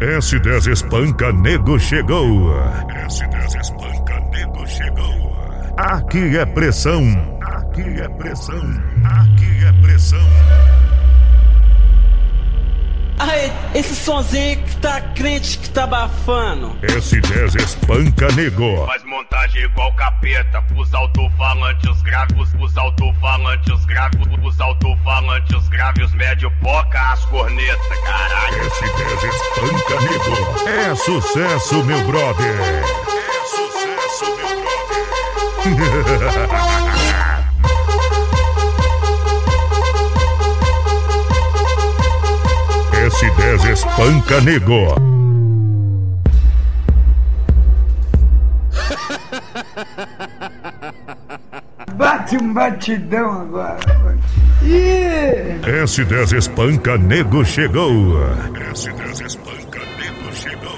S10 Espanca Nego chegou. S10 Espanca Nego chegou. Aqui é pressão. Aqui é pressão. Aqui é pressão. Ai, esse sonzinho que tá crente que tá abafando. S10 Espanca Nego. Faz montagem igual capeta, os alto-falantes graves, os alto-falantes graves, os alto-falantes graves, os médio poca, as cornetas, caralho. S10 Espanca Nego. É sucesso, meu brother. É sucesso, meu brother. S10 Espanca Nego. Bate um batidão agora. Ih! S10 Espanca Nego chegou. S10 Espanca Nego chegou.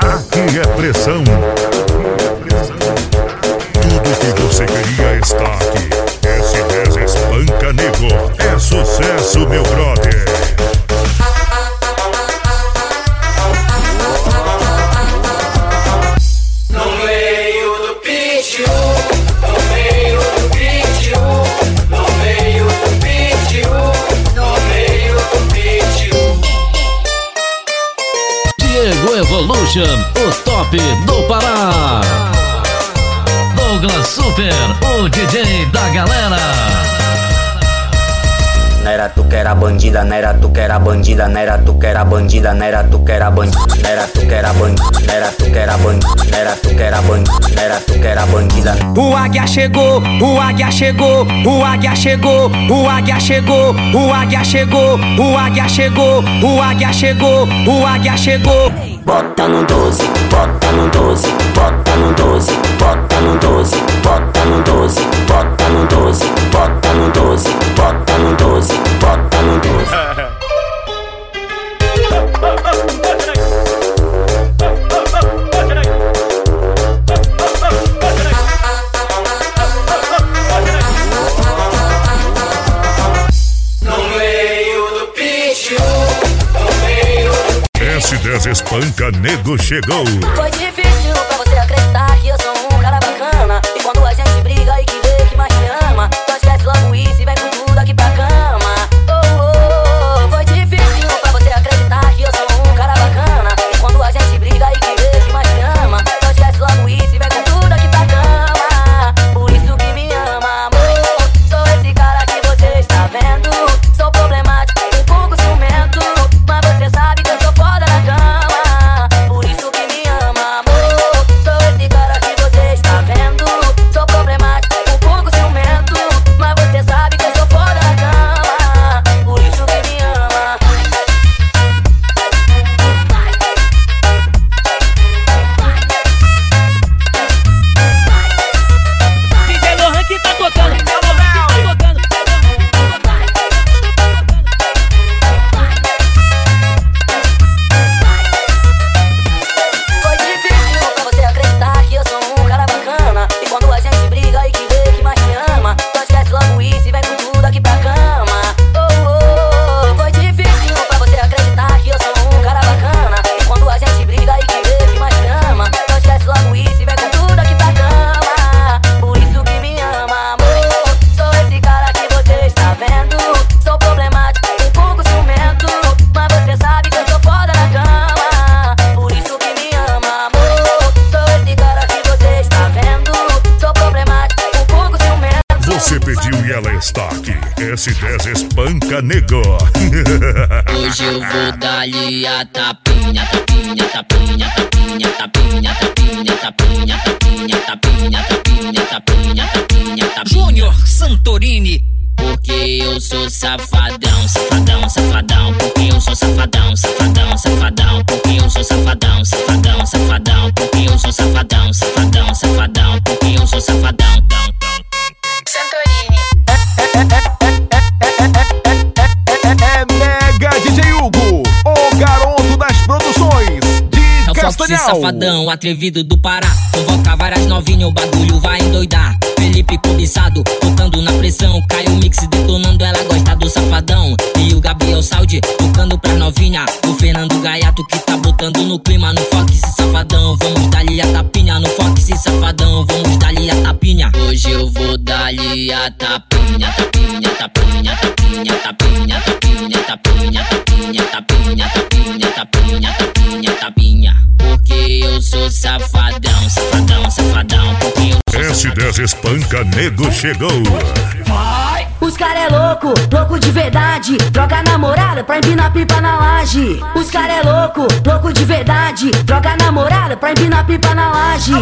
Aqui é pressão. Aqui é pressão. Tudo que você queria está aqui. S10 Espanca Nego. É sucesso, meu brother. O top do Pará. Douglas Super, o DJ da galera. Não era tu que era bandida, não era tu que era bandida, não era tu que era bandida, não era tu que era bandida, não era tu que era bandida, não era tu que era bandida, não era tu que era bandida, não era tu que era bandida. O águia chegou, o águia chegou, o águia chegou, o águia chegou, o águia chegou, o águia chegou, o águia chegou, o águia chegou. Bota no 12, bota no 12, bota no 12, bota no 12, bota no 12, bota no 12, bota no 12, bota no 12, bota no 12. S10 Espanca Nego chegou. Foi difícil pra você acreditar que eu sou um cara bacana. E quando a gente briga e que vê que mais te ama, então esquece logo isso e vem atrevido do Pará. Eu sou S10 Espanca Nego chegou. Os cara é louco, louco de verdade. Troca namorada pra empinar pipa na laje. Os cara é louco, louco de verdade. Troca namorada pra empinar pipa na laje.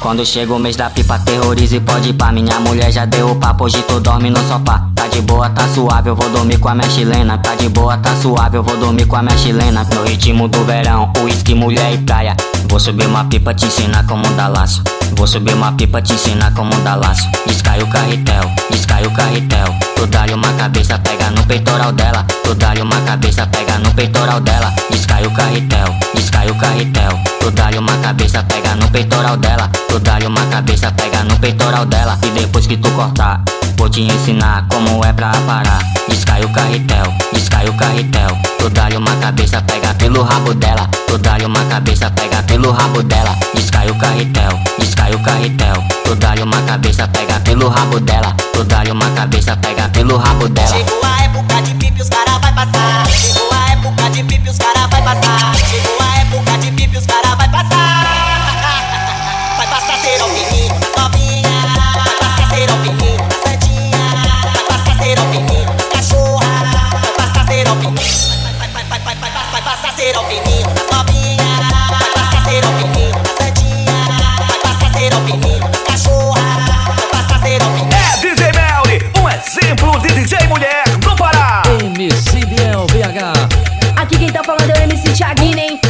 Quando chega o mês da pipa, terroriza e pode ir pá. Minha mulher já deu o papo, hoje tu dorme no sofá. Tá de boa, tá suave, eu vou dormir com a minha chilena. Tá de boa, tá suave, eu vou dormir com a minha chilena. No ritmo do verão, uísque, mulher e praia. Vou subir uma pipa, te ensinar como dar laço. Vou subir uma pipa, te ensinar como dar laço. Descai o carretel, descai o carretel. Tu dá-lhe uma cabeça, pega no peitoral dela. Tu dá-lhe uma cabeça, pega no peitoral dela. Descai o carretel, descai o carretel. Tu dá-lhe uma cabeça, pega no peitoral dela. Tu dá-lhe uma cabeça, pega no peitoral dela. E depois que tu cortar, vou te ensinar como é pra parar. Descai o carretel, descai o carretel. Tu dá-lhe uma cabeça, pega pelo rabo dela. Tu dá-lhe uma cabeça, pega pelo rabo dela. Descai o carretel, descai o carretel. Tu dá-lhe uma cabeça, pega pelo rabo dela. Tu dá-lhe uma cabeça, pega pelo rabo dela. Chegou a época de pipi, os cara vai passar. Chegou a época de pipi, os cara vai passar. Chegou a época de pipi, os cara vai passar. Vai passar ser alpininho, novinha. Santinha. Cachorra. É DJ Melly, um exemplo de DJ mulher no Pará. MC Biel BH. Aqui quem tá falando é o MC Thiaguinho, hein?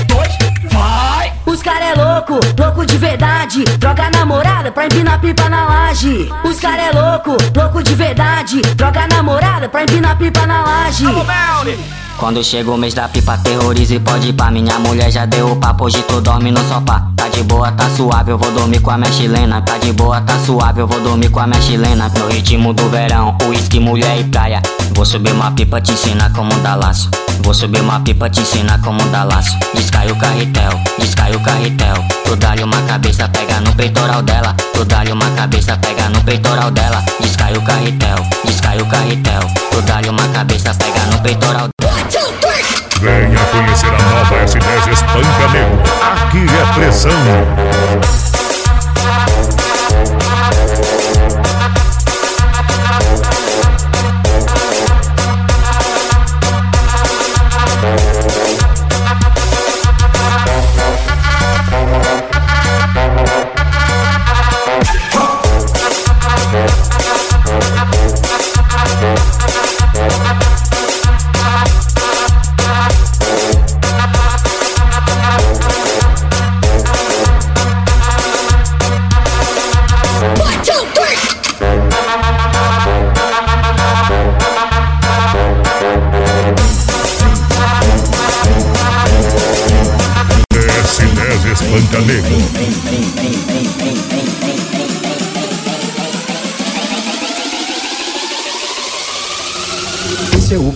Vai! Os cara é louco, louco de verdade. Troca namorada pra empinar pipa na laje. Os cara é louco, louco de verdade. Troca namorada pra empinar pipa na laje. Quando chega o mês da pipa, terroriza e pode ir pá. Minha mulher já deu o papo, hoje tu dorme no sofá. Tá de boa, tá suave, eu vou dormir com a minha chilena. Tá de boa, tá suave, eu vou dormir com a minha chilena. No ritmo do verão, uísque, mulher e praia. Vou subir uma pipa, te ensinar como dar laço. Vou subir uma pipa, te ensinar como dar laço. Descai o carretel, descai o carretel. Tu dá-lhe uma cabeça, pega no peitoral dela. Tu dá-lhe uma cabeça, pega no peitoral dela. Descai o carretel, descai o carretel. Tu dá-lhe uma cabeça, pega no peitoral Venha conhecer a nova S10 Espanca Nego. Aqui é pressão.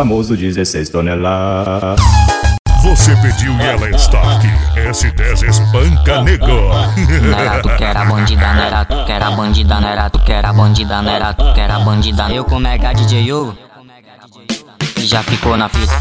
Famoso 16 toneladas. Você pediu e ela está aqui. S10 Espanca Nego. Não era tu que era bandida, não era tu que era bandida, não era tu que era bandida, não era tu que era bandida. Eu com Mega DJ Hugo, já ficou na fita.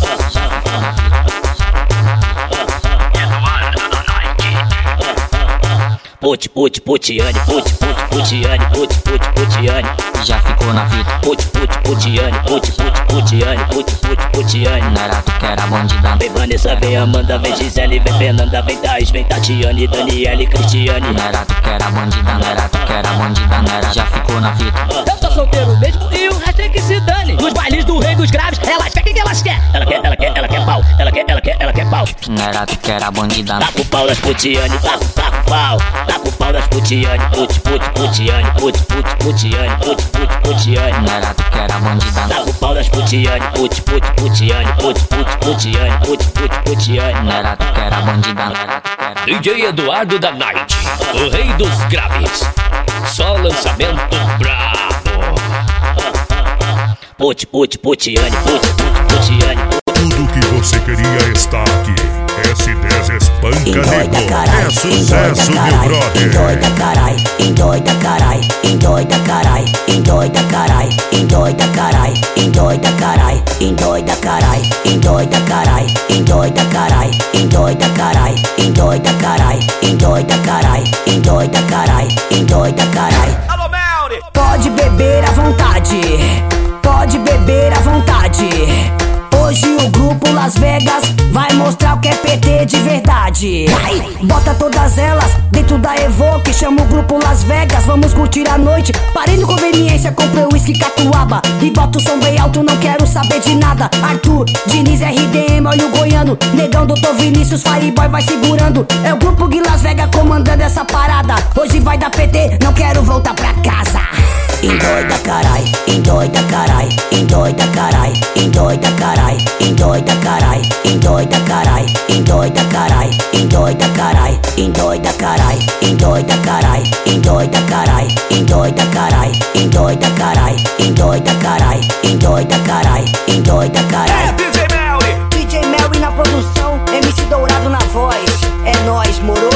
Put, put, putiane, put, put, putiane, put, put, putiane. Já ficou na fita. Put, put, putiane, put, put, putiane, put, put, putiane. Não era tu que era bandida. Vem Vanessa, vem Amanda, vem Gisele, vem Fernanda, vem Thais, vem Tatiane, Daniele, Cristiane. Não era tu que era bandida, não era tu que era bandida, não era. Já ficou na fita. Eu tô solteiro mesmo e o resto é que se dane. Nos bailes do rei dos graves, elas querem que elas querem. Ela quer, ela quer, ela quer pau, ela quer, ela quer, ela quer pau. Não era tu que era bandida. Tá com pau das putiane, tá com tá com pau. Tá com pau das putiane, put, put, putiane, put, put, putiane, put, put, putiane. Era tu que era bandida. Tá com pau das putiane, put, put, putiane, put, put, putiane, put, put, putiane. Era tu que era bandida. DJ Eduardo da Night, o rei dos graves. Só lançamento brabo. Put, put, putiane, put, put, putiane. Tudo que você queria está aqui. S10 Espanca Endoida Nego. carai, É sucesso, meu endoida brother. carai, endoida carai, endoida carai, endoida carai, endoida carai, endoida carai, endoida carai, endoida carai, endoida carai, endoida carai, endoida carai, endoida carai, endoida carai, endoida carai. Alô, Melri! Pode beber à vontade, pode beber à vontade. Hoje o grupo Las Vegas vai mostrar o que é PT de verdade. Vai, bota todas elas dentro da Evoque, chama o grupo Las Vegas, vamos curtir a noite. Parei no conveniência, comprei uísque catuaba e bota o som bem alto, não quero saber de nada. Arthur, Diniz, RDM, olha o goiano, negão, doutor Vinícius, Fireboy vai segurando. É o grupo de Las Vegas comandando essa parada. Hoje vai dar PT, não quero voltar pra casa. Endoida carai, endoida carai, endoida carai, endoida carai, endoida carai, endoida carai, endoida carai, endoida carai, endoida carai, endoida carai, endoida carai, endoida carai, endoida carai, endoida carai, endoida carai, endoida carai. É DJ Melri! DJ Melry na produção, MC Dourado na voz. É nóis, moro?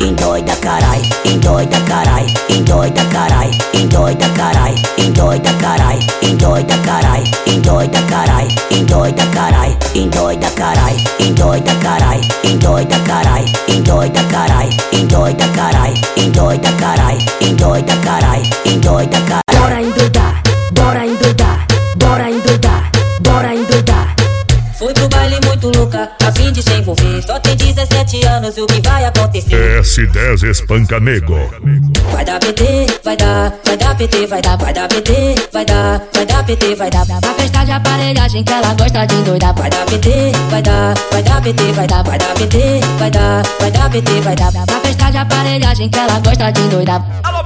Endoida carai, endoida carai, endoida carai, endoida carai, endoida carai, endoida carai, endoida carai, endoida carai, endoida carai, endoida carai, endoida carai, endoida carai, endoida carai, endoida carai, endoida carai, endoida carai. Bora endoidar, bora endoidar, bora endoidar, bora endoidar. Fui pro baile muito louca, a fim de se envolver. Só 17 anos, o que vai acontecer? S10 Espanca Nego. Vai dar PT, vai dar, vai dar PT, vai dar, vai dar PT, vai dar, vai dar PT, vai dar. Pra festa de aparelhagem que ela gosta de endoidar. Vai dar PT, vai dar, vai dar PT, vai dar, vai dar PT, vai dar, vai dar PT, vai dar. Pra festa de aparelhagem que ela gosta de endoidar. Alô!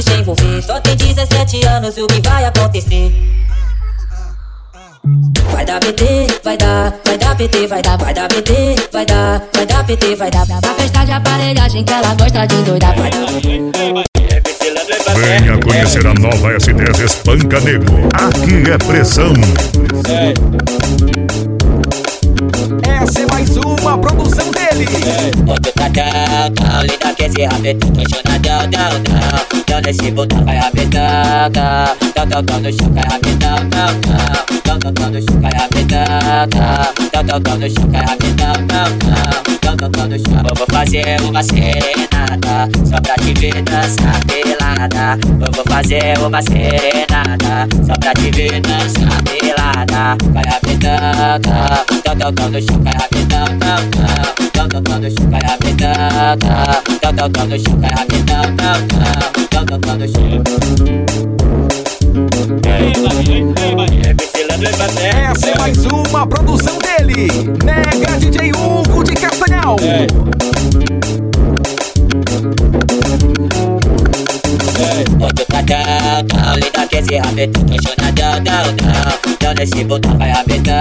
de se envolver. Só tem 17 anos, o que vai acontecer? Vai dar PT, vai dar, vai dar PT, vai dar, vai dar PT, vai dar, vai dar PT, vai dar. Pra festa de aparelhagem que ela gosta de endoidar. Vai dar. Venha conhecer a nova S10 Espanca Nego. Aqui é pressão. Essa é mais uma produção catão, tão linda que esse rabetão Tô chonadão, não, não Então botão vai rabetão, não Tão, tão, no chão, cai rabetão, não, não Chão Eu vou fazer uma serenata Só pra te ver dançar pelada vou fazer uma serenata Só pra te ver dançar pelada Cai rabetão, não Tão, tão, tão no chão, cai rabetão, não, não Tão, tão, tão no chão, cai rabetão, não Tão, tão, tão no chão, cai rabetão, não, não Tão, tão, tão no chão Essa é mais uma produção dele! Mega DJ Hugo de Castanhal! batucadão, não liga que esse rabetão apaixonadão, não, não. Então nesse botão vai rabetão,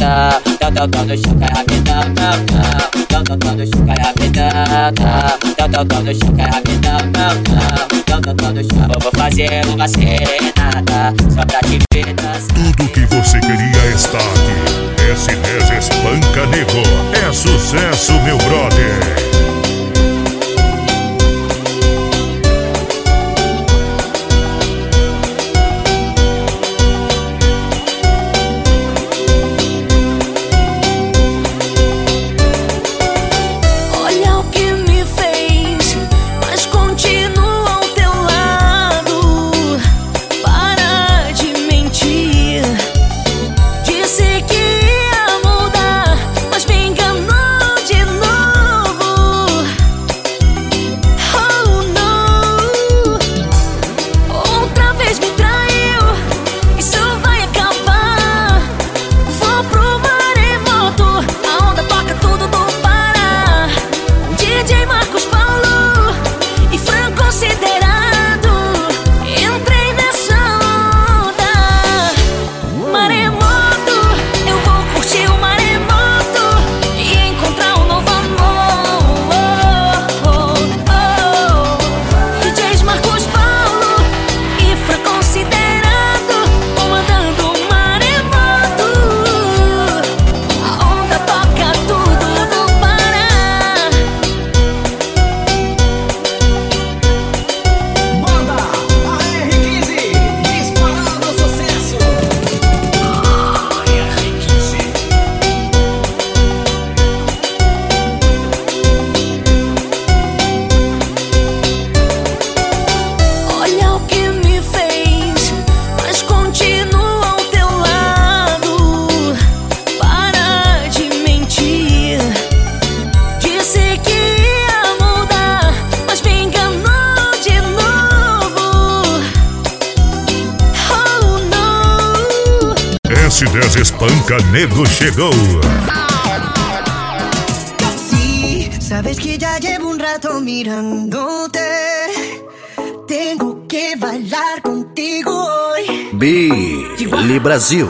não. Então no chão cai rabetão, não, não. Então tocando chão cai rabetão, não. Então no chão cai rabetão, não, não. Então tocando chão. Eu vou fazer uma serenata só pra te ver dançar. Tudo que você queria está aqui. S10 Espanca Negro. É sucesso, meu brother. Borrego chegou. Sí, sabes que já llevo um rato mirándote. Tengo que bailar contigo hoy. Bi, Brasil.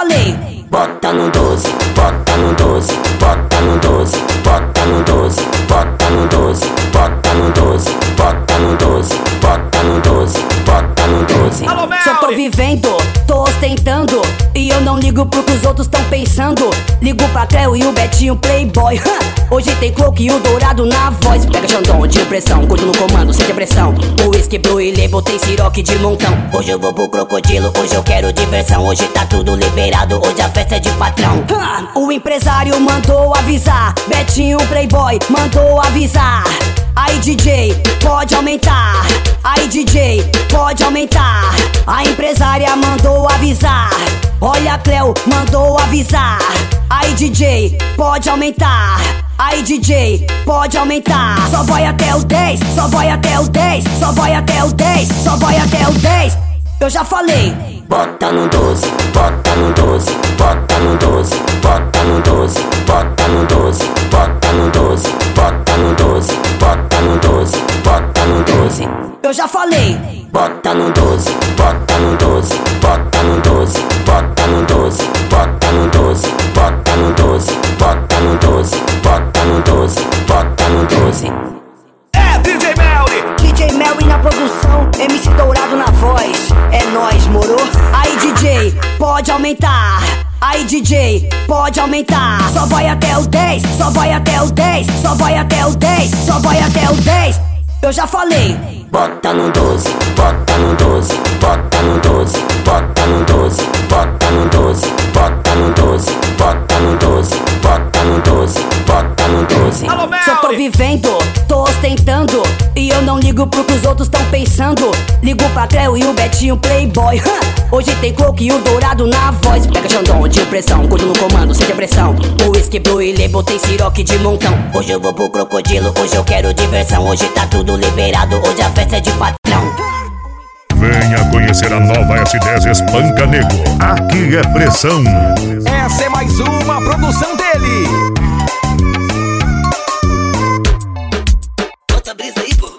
Falei. Bota no 12, bota no 12, bota no 12, bota no 12, bota no 12, bota no 12, bota no 12, bota no 12, bota no 12. Só tô vivendo, tô ostentando. E eu não ligo pro que os outros tão pensando. Ligo pra Cleo e o Betinho Playboy. hã? Hoje tem coco e o dourado na voz. Pega Xandão de pressão, curto no comando, sem depressão. O whisky blue e label tem siroque de montão. Hoje eu vou pro crocodilo, hoje eu quero diversão. Hoje tá tudo liberado, hoje a festa é de patrão. Hã? O empresário mandou Betinho Playboy mandou avisar. Aí DJ, pode aumentar. Aí DJ, pode aumentar. A empresária mandou avisar. Olha, Cleo mandou avisar. Aí DJ, pode aumentar. Aí DJ, pode aumentar. Só vai até o 10, só vai até o 10, só vai até o 10, só vai até o 10. Eu já falei. Bota no 12, bota no 12, bota no 12, bota no 12, bota no 12, bota no 12, bota no 12, bota no 12, bota no 12. Eu já falei. Bota no 12, bota no 12, bota no 12, bota no 12, bota no 12, bota no 12, bota no 12, bota no 12, bota no 12. DJ Melly na produção, MC Dourado na voz. É nóis, moro? Aí DJ, pode aumentar. Aí DJ, pode aumentar. Só vai até o 10, só vai até o 10, só vai até o 10, só vai até o 10. Eu já falei. Bota no 12, bota no 12, bota no 12, bota no 12, bota no 12, bota no 12, bota no 12, bota no 12, bota no 12. Só tô vivendo, tô ostentando. E eu não ligo pro que os outros tão pensando. Ligo pra Cleo e o Betinho Playboy. Hoje tem coco e o dourado na voz. Pega Xandão de pressão, curto no comando, sem depressão. O whisky blue e label tem siroque de montão. Hoje eu vou pro crocodilo, hoje eu quero diversão. Hoje tá tudo liberado, hoje a festa é de patrão. Venha conhecer a nova S10 Espanca Nego. Aqui é pressão. Essa é mais uma produção dele. Bota a brisa aí, pô.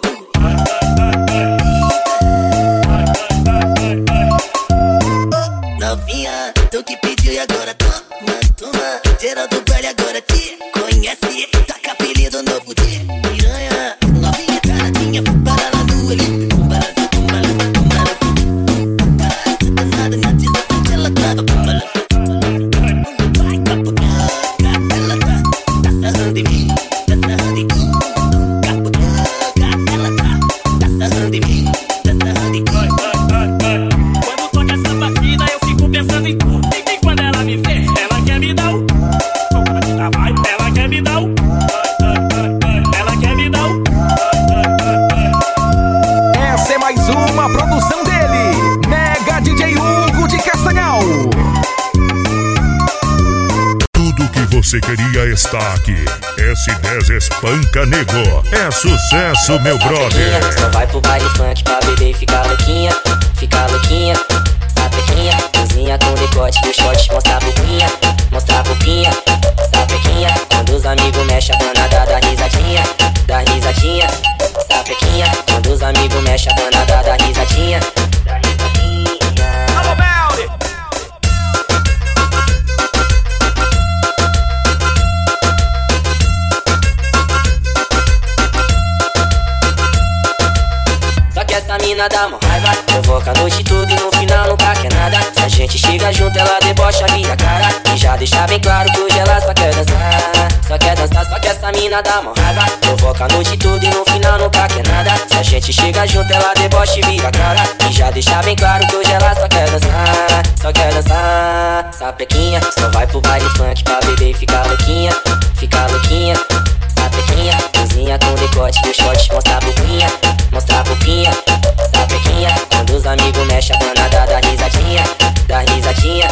Novinha, tu que pediu e agora toma, toma. Geral do aqui. S10 Espanca Nego. É sucesso, meu brother. Só vai pro baile funk pra beber e ficar louquinha, ficar louquinha. Sapequinha, cozinha com decote do short, mostra a boquinha, mostra a boquinha, sapequinha. Quando os amigos mexem a danada da risadinha. dá risadinha. Sapequinha, quando os amigos mexem a risadinha. Dá risadinha. Mina dá mó raiva. Provoca a noite toda e no final nunca quer nada. Se a gente chega junto ela debocha minha cara. E já deixa bem claro que hoje ela só quer dançar. Só quer dançar, só que essa mina dá mó raiva. Provoca a noite toda e no final nunca quer nada. Se a gente chega junto ela debocha e vira cara. E já deixa bem claro que hoje ela só quer dançar. Só quer dançar. Sapequinha, só vai pro baile funk pra beber e ficar louquinha. Ficar louquinha. Sapequinha, cozinha com decote e o shot Mostra a boquinha, mostra a boquinha Sapequinha, quando os amigos mexem a danada Dá risadinha, dá risadinha.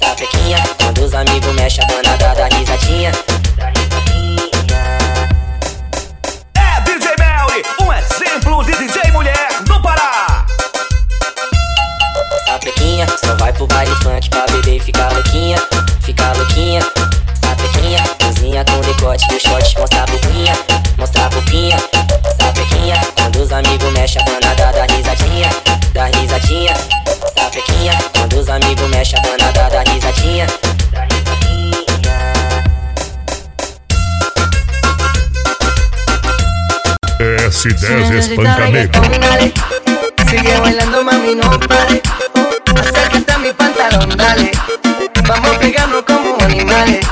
Sapequinha, quando os amigos mexem a danada Dá risadinha, dá risadinha. É DJ Melly, um exemplo de DJ mulher no Pará. Sapequinha, só vai pro baile funk pra beber e ficar louquinha Ficar louquinha. Sapequinha, cozinha com decote e o shot Mostra a boquinha, mostra a boquinha Sapequinha, quando os amigos mexem a danada Dá risadinha, dá risadinha. Sapequinha, quando os amigos mexem a danada Dá risadinha, dá risadinha. S10 Espanca Negro. Dale, sigue bailando mami no pare. Acércate a mi pantalón, dale. Vamos a pegarnos como animales.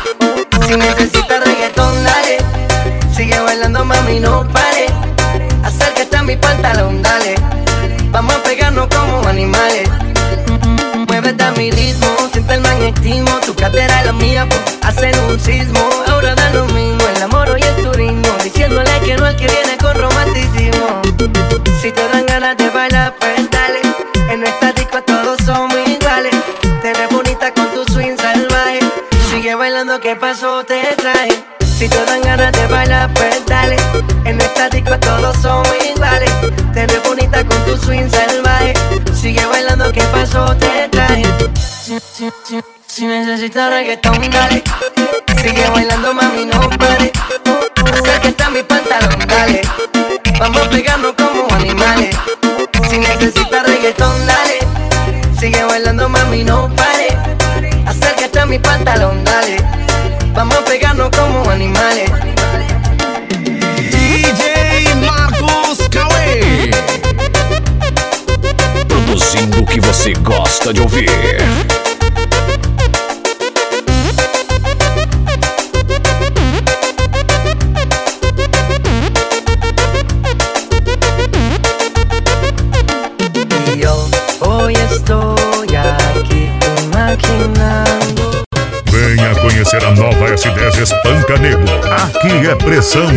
Si necesitas reggaetón, dale. Sigue bailando mami no pare pantalón, dale. Vamos a pegarnos como animales. Muévete a mi ritmo, siente el magnetismo. Tu cadera y la mía hacen un sismo. Ahora da lo mismo el amor y el turismo. Diciéndole que no al que viene con romanticismo. Si te dan ganas de bailar, pues dale. En esta disco todos somos iguales. Te ves bonita con tu swing salvaje. Sigue bailando, ¿qué pasó? Te traje. Si te dan ganas de bailar, pues dale. En esta disco todos somos iguales Si, si, si, si necesitas reggaetón, dale. Sigue bailando, mami, no pare. Acércate a mi pantalón, dale. Vamos a pegarnos como animales. Si necesitas reggaetón, dale. Sigue bailando, mami, no pare. Acércate a mi pantalón, dale. Vamos a pegarnos como animales que você gosta de ouvir. Yo hoy estoy aquí imaginando Venha conhecer a nova S10 Espanca Negro. Aqui é pressão.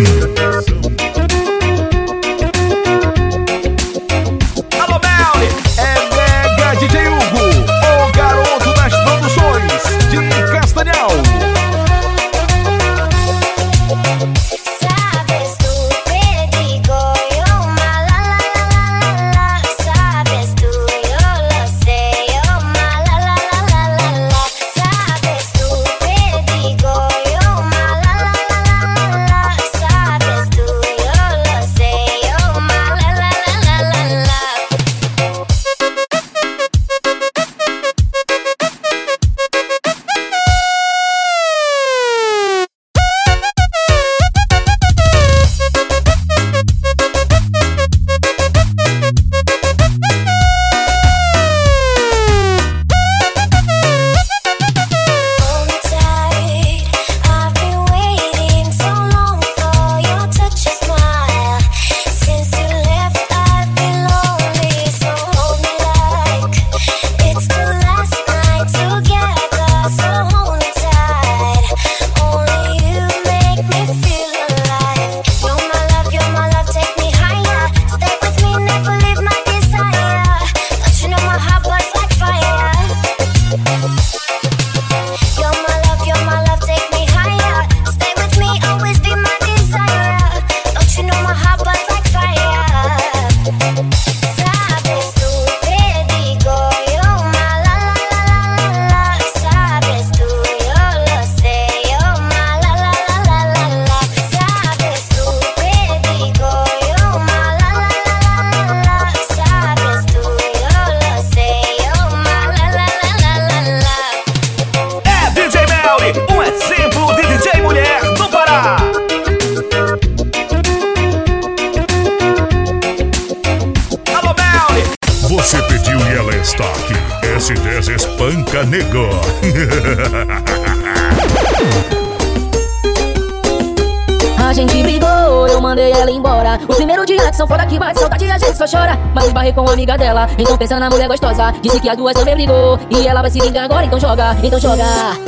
Chora. Mas esbarrei com a amiga dela, então pensa na mulher gostosa. Disse que as duas também brigou e ela vai se vingar agora, então joga, então joga.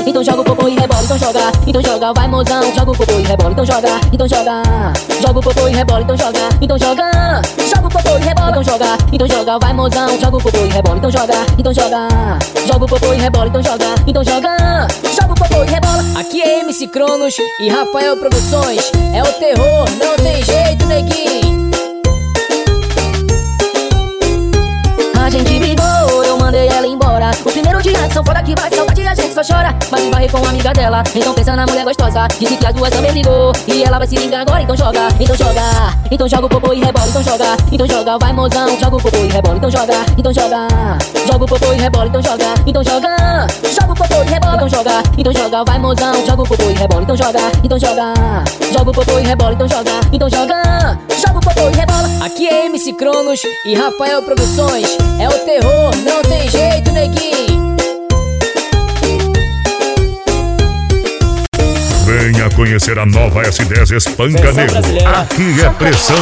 Então joga o popô e rebola, então joga. Então joga, vai mozão, joga o popô e rebola, então joga. Então joga, joga o popô e rebola, então joga. Então joga, joga o popô e rebola, então joga. Então joga, vai mozão, joga o popô e rebola, então joga. Então joga, joga o popô e rebola, então joga. Então joga, joga o popô e rebola. Aqui é MC Cronos e Rafael Produções. É o terror, não tem jeito, neguinho. A gente brigou, eu mandei ela embora. O primeiro dia são fora que a gente só chora. Mas esbarrei com a amiga dela, então pensa na mulher gostosa. Disse que as duas também brigou e ela vai se vingar agora, então joga, então joga. Então joga o popô e rebola, então joga. Então joga, vai mozão, joga o popô e rebola, então joga. Então joga, joga o popô e rebola, então joga. Então joga, joga o popô e rebola, então joga. Então joga, vai mozão, joga o popô e rebola, então joga. Então joga, joga o popô e rebola, então joga. Então joga, joga o popô e rebola. Aqui é MC Cronos e Rafael Produções. É o terror, não tem jeito, neguinho. Venha conhecer a nova S10 espanca brasileira. Aqui é pressão.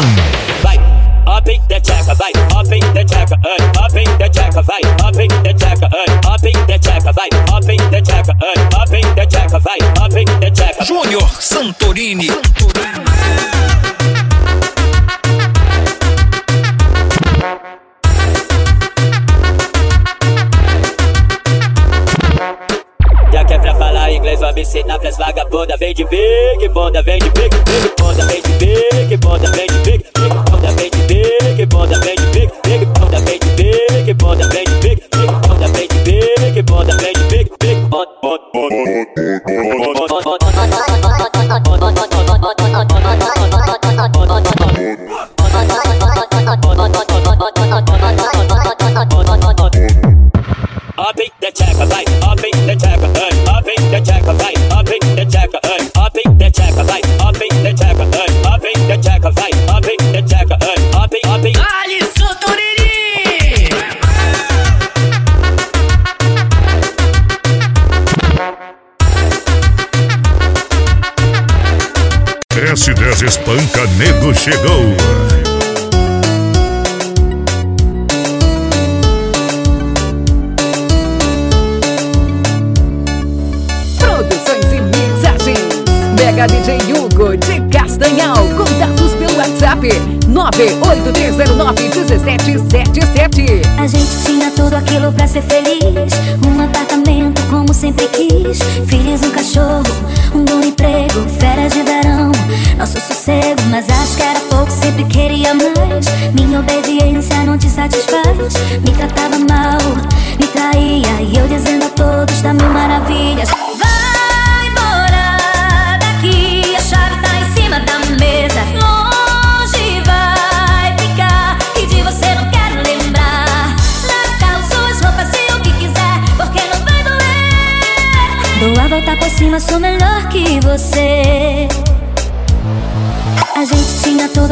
Vai, up in the checker, vai, up in the uh, up in the checker, vai, up in the uh, up in the checker, vai, up in the uh, up in the checker, vai, up in the checker. Júnior Santorini. Já ensinar pras vagabunda. Vem de big, bunda, vem de big, big bunda, vem de big, bunda, vem de big, big bunda, vem de big, bunda, vem de big, big bunda, vem de big, bunda, vem de big, big bunda, vem de big, bunda, vem de big, big bunda. Chegou. 983091777. A gente tinha tudo aquilo pra ser feliz. Um apartamento como sempre quis. Filhos, um cachorro, um bom emprego, férias de verão. Nosso sossego, mas acho que era pouco, sempre queria mais. Minha obediência não te satisfaz. Me tratava mal,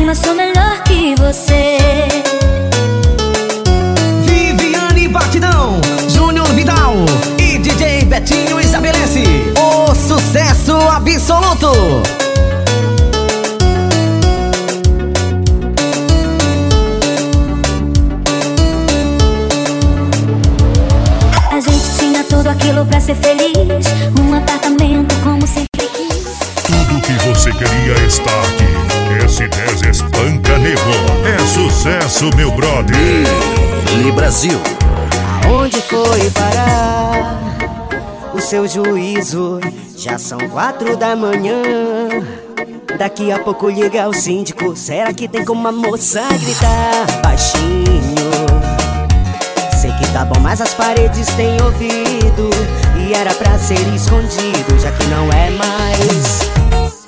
cima, sou melhor que você. Viviane Batidão, Júnior Vidal e DJ Betinho estabelece o sucesso absoluto. A gente tinha tudo aquilo pra ser feliz. Um apartamento como sempre quis. Tudo que você queria está aqui. S10 espanca nego. É sucesso, meu brother. Li Brasil. Onde foi parar o seu juízo? Já são quatro da manhã. Daqui a pouco liga o síndico. Será que tem como a moça gritar baixinho? Sei que tá bom, mas as paredes têm ouvido. E era pra ser escondido, já que não é mais.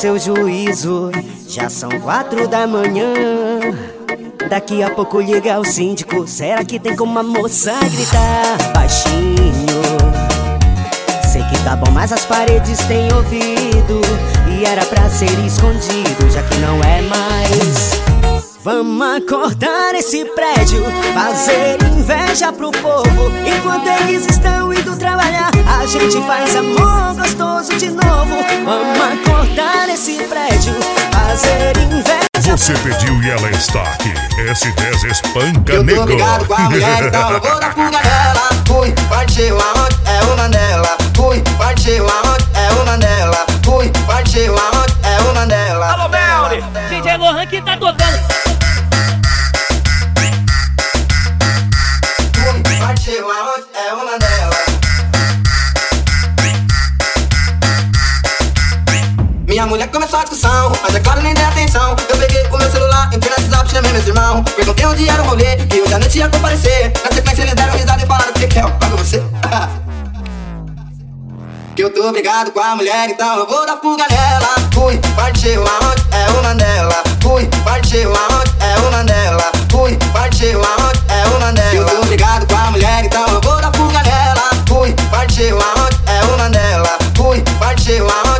Seu juízo? Já são quatro da manhã. Daqui a pouco liga o síndico. Será que tem como a moça gritar baixinho? Sei que tá bom, mas as paredes têm ouvido. E era pra ser escondido, já que não é mais. Vamos acordar esse prédio, fazer inveja pro povo. Enquanto eles estão indo trabalhar, a gente faz amor gostoso de novo. Vamos acordar esse prédio, fazer inveja. Você pediu e ela está aqui. S10 espanca Eu tô ligado com a mulher, então eu vou dar fuga dela. Fui, partiu aonde? É uma dela. Fui, partiu aonde? É uma dela. Fui, partiu aonde? Discussão, mas é claro, nem dei atenção. Eu peguei o meu celular, entrei no WhatsApp, chamei meus irmãos. Perguntei onde era o rolê, e hoje à noite ia comparecer. Na sequência, eles deram risada e falaram: que quer? Eu pago você. Que eu tô brigado com a mulher, então eu vou dar fuga nela. Fui, partiu aonde? É uma dela. Fui, partiu aonde? É uma dela. Fui, partiu aonde? É uma dela. Que eu tô brigado com a mulher, então eu vou dar fuga nela. Fui, partiu aonde? É uma dela. Fui, partiu aonde?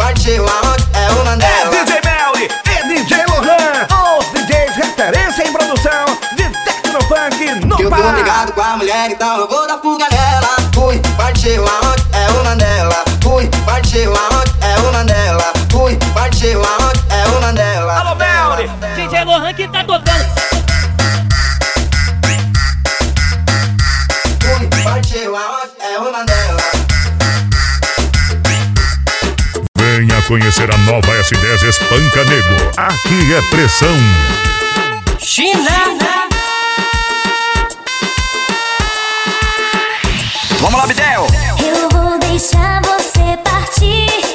Partiu aonde? É uma É dela. DJ Melly e DJ Lohan, os DJs referência em produção de Tecnofunk no eu tô brigado com a mulher, então eu vou dar fuga nela. Fui, partiu aonde? É uma dela. Fui, partiu aonde? É uma dela. Fui, partiu aonde? Conhecer a nova S10 espanca nego. Aqui é pressão. China! Vamos lá, Bidel! Eu vou deixar você partir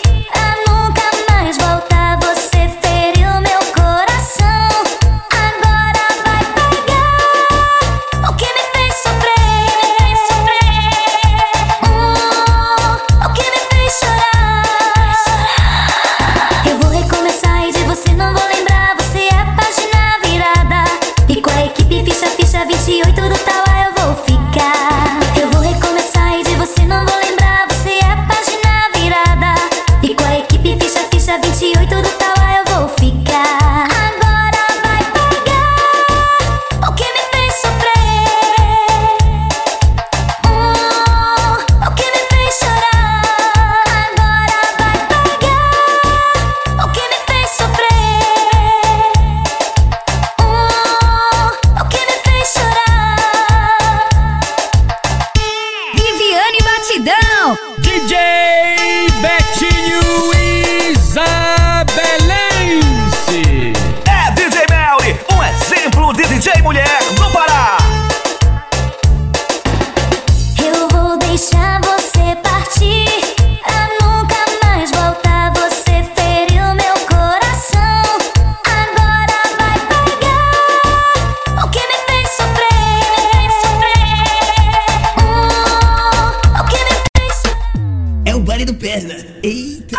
Pesna. Eita.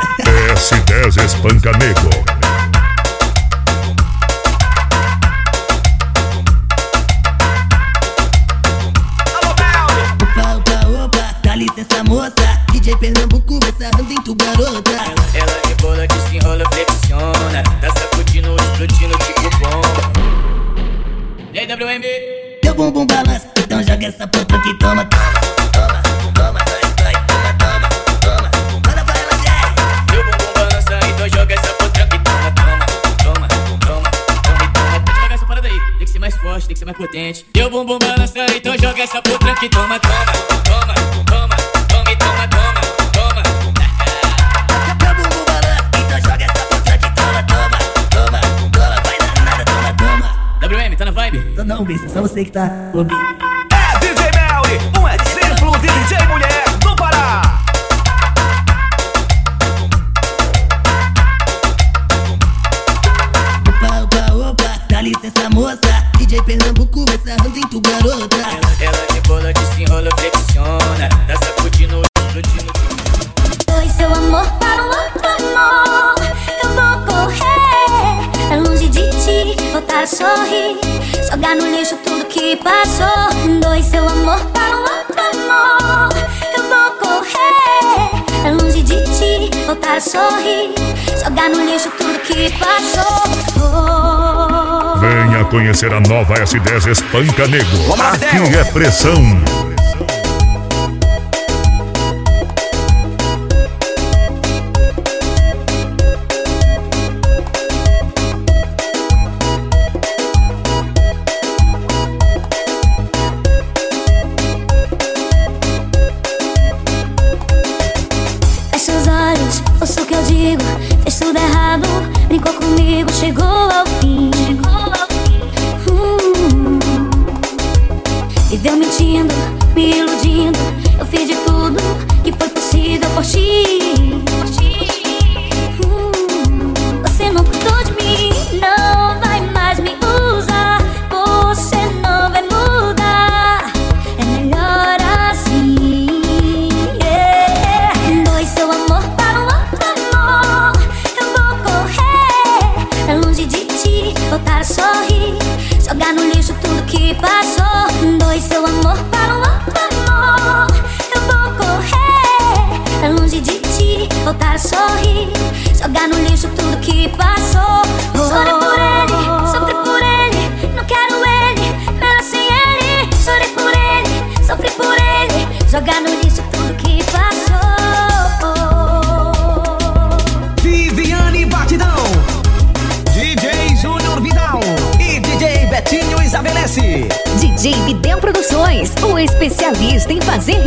S10 espanca nego. você que tá. Venha conhecer a nova S10 Espanca Negro. Aqui é pressão.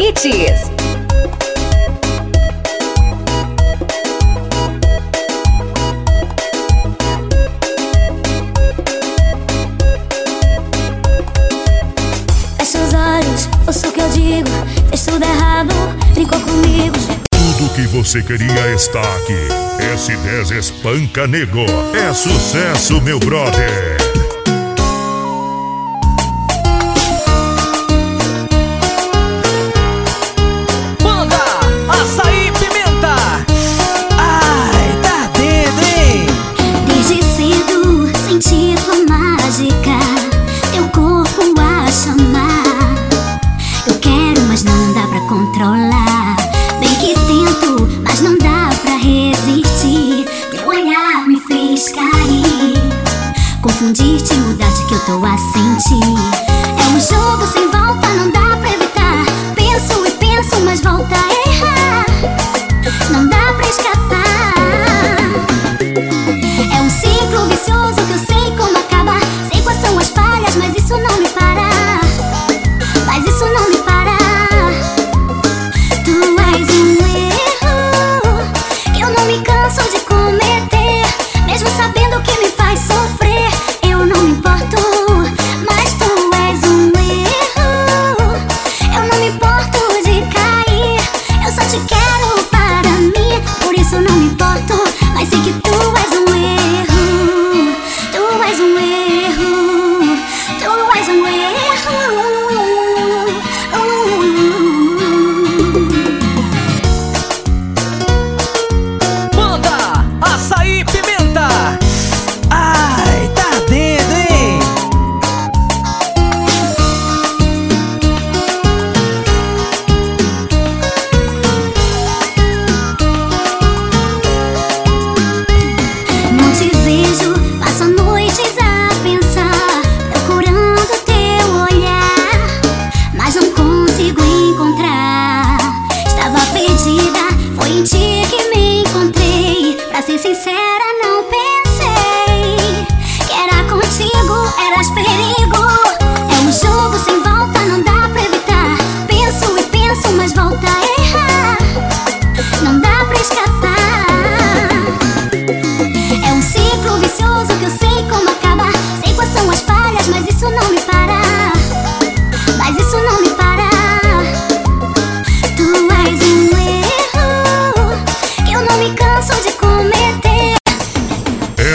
hits. Fecha os olhos, ouça o que eu digo. Fez tudo errado, brincou comigo. Tudo que você queria está aqui. S10 Espanca Nego. É sucesso, meu brother.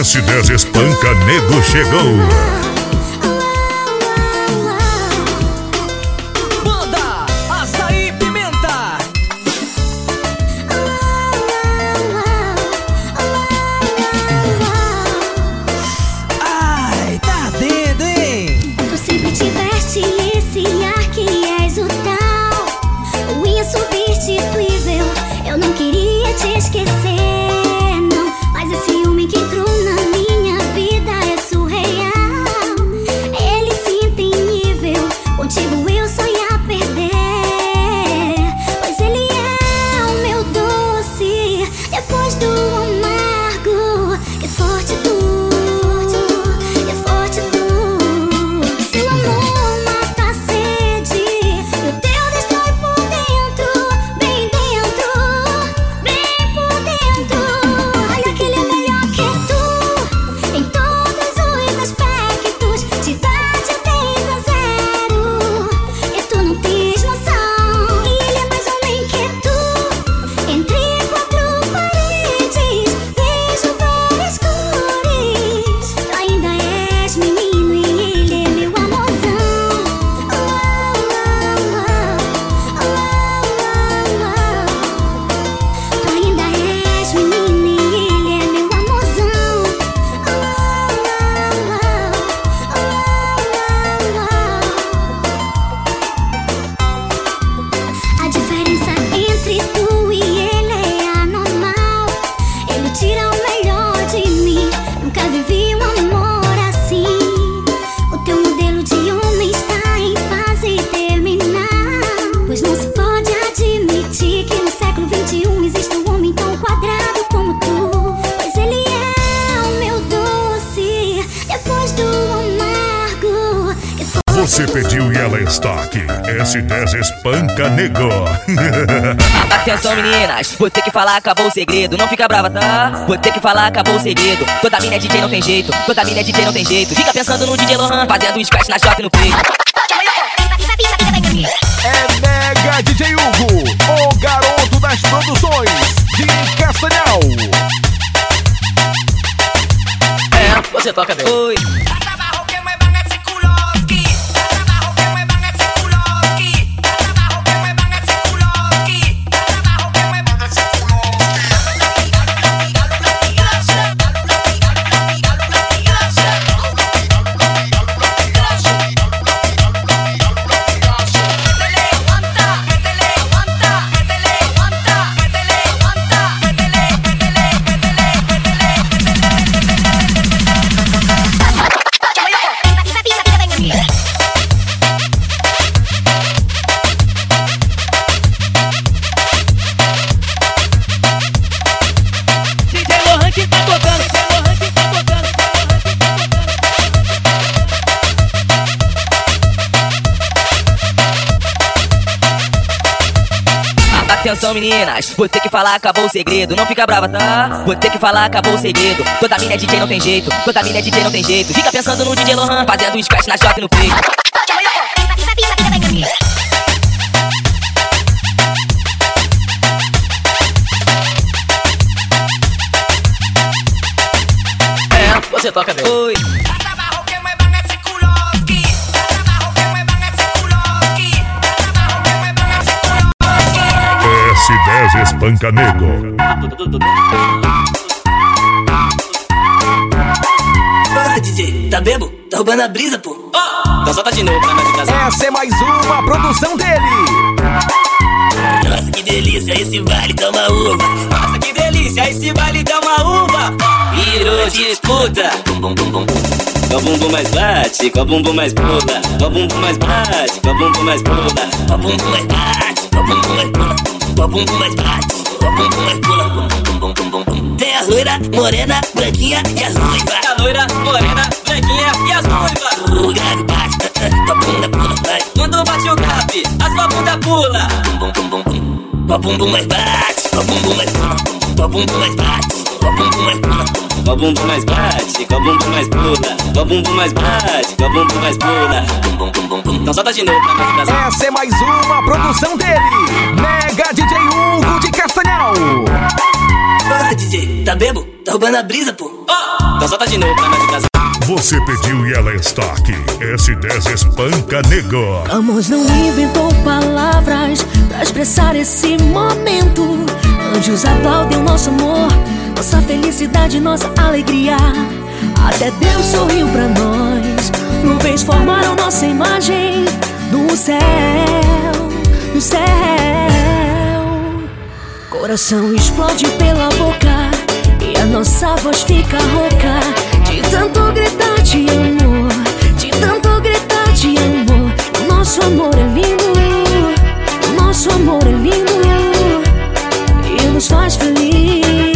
S10 Espanca Nego chegou. Falar, acabou o segredo. Não fica brava, tá? Vou ter que falar, acabou o segredo. Toda mina é DJ, não tem jeito. Toda mina é DJ, não tem jeito. Fica pensando no DJ Lohan Fazendo um scratch na jota e no peito. É Mega DJ Hugo, o garoto das produções de Castanhal. É, você toca bem. Oi meninas, vou ter que falar, acabou o segredo. Não fica brava, tá? Vou ter que falar, acabou o segredo. Toda mina é DJ, não tem jeito. Toda mina é DJ, não tem jeito. Fica pensando no DJ Lohan Fazendo um scratch na jota e no peito. É, você toca bem. Oi S10 Espanca Nego. Ah, DJ, tá bebo? Tá roubando a brisa, pô. Então solta de novo pra mais casar Essa é mais uma produção dele. Nossa, que delícia, esse vale dá uma uva. Nossa, que delícia, esse baile dá uma uva Virou disputa Bum, bum, bum, bum Qual bumbum mais bate, qual bumbum mais pula Qual bumbum mais bate, qual bumbum mais pula Qual bumbum mais bate, qual bumbum mais pula. Qual bumbum mais bate, qual bumbum mais pula. Bum, bum, bum, bum, bum, bum. Tem a loira, morena, branquinha e as ruivas. A loira, morena, branquinha e as ruivas O grave bate, tua bunda pula, vai. Quando bate o grave, a sua bunda pula Bum, bum, bum, bum. Qual bumbum mais bate, qual bumbum mais pula. Qual bumbum mais bate, qual bumbum mais pula. Qual bumbum mais bate, qual bumbum mais mais bate, mais Bum, bum, bum, bum, bum. Então solta de novo pra mais casar Essa é mais uma produção dele. Mega DJ Hugo de Castanhal. Ah, DJ, tá bebo? Tá roubando a brisa, pô. Então solta de novo pra em casa. Você pediu e ela está aqui. S10 espanca nego. Amos não inventou palavras pra expressar esse momento. Anjos aplaudem o nosso amor, nossa felicidade, nossa alegria. Até Deus sorriu pra nós. Nuvens formaram nossa imagem no céu, no céu. Coração explode pela boca e a nossa voz fica rouca de tanto gritar de amor, de tanto gritar de amor. Nosso amor é lindo, nosso amor é lindo e nos faz feliz.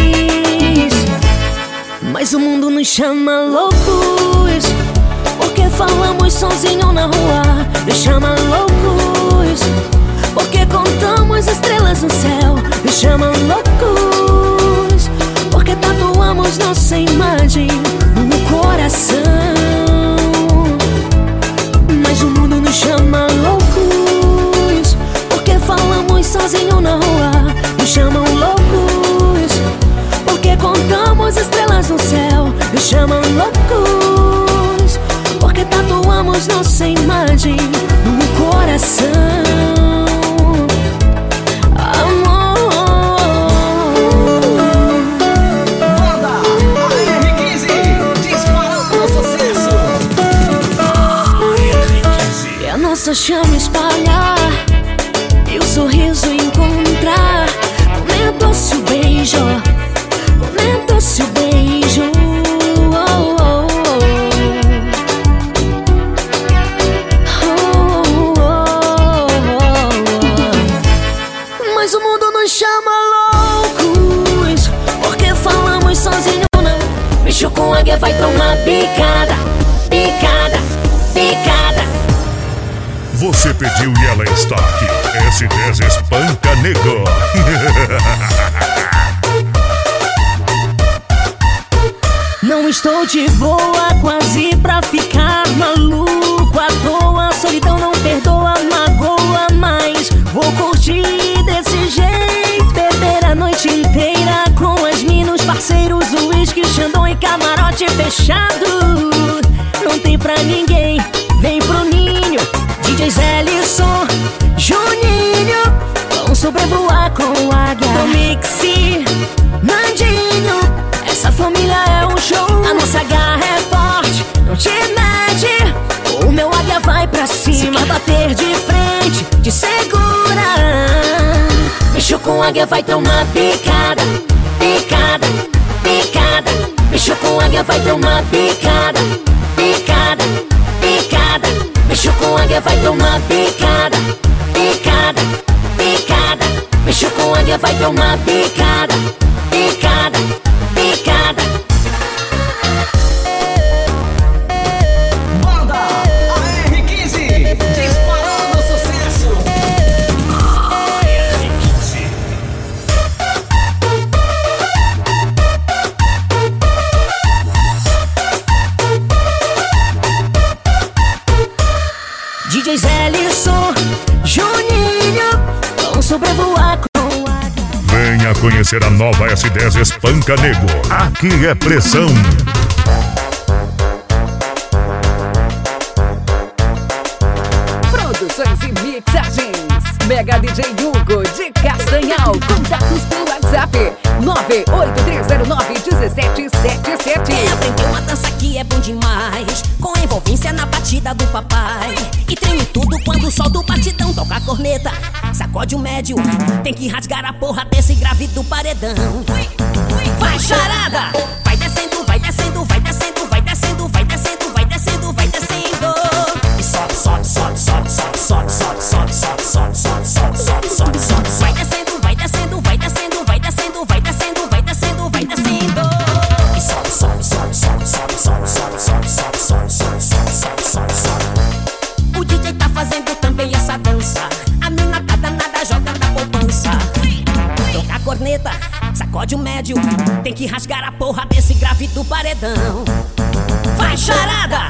Mas o mundo nos chama loucos porque falamos sozinho na rua. Nos chama loucos porque contamos estrelas no céu. Nos chama loucos porque tatuamos nossa imagem no coração. Águia vai tomar picada, picada, picada. Bicho com águia vai tomar picada, picada, picada. Bicho com águia vai tomar picada, picada, picada. Bicho com águia vai tomar picada, conhecer a nova S10 espanca nego. Aqui é pressão. Produções e mixagens. Mega DJ Hugo de Castanhal. Contatos pelo WhatsApp 983091777. Quer aprender uma dança que é bom demais Com envolvência na batida do papai E treme tudo quando o sol do batidão toca a corneta Sacode o médio, tem que rasgar a porra desse grave do paredão Vai charada! Vai descendo, vai descendo, vai descendo, vai descendo, vai descendo, vai descendo, vai descendo E sobe, sobe, sobe, sobe, sobe, sobe, sobe, sobe, sobe, sobe, Tem que rasgar a porra desse grave do paredão Vai charada!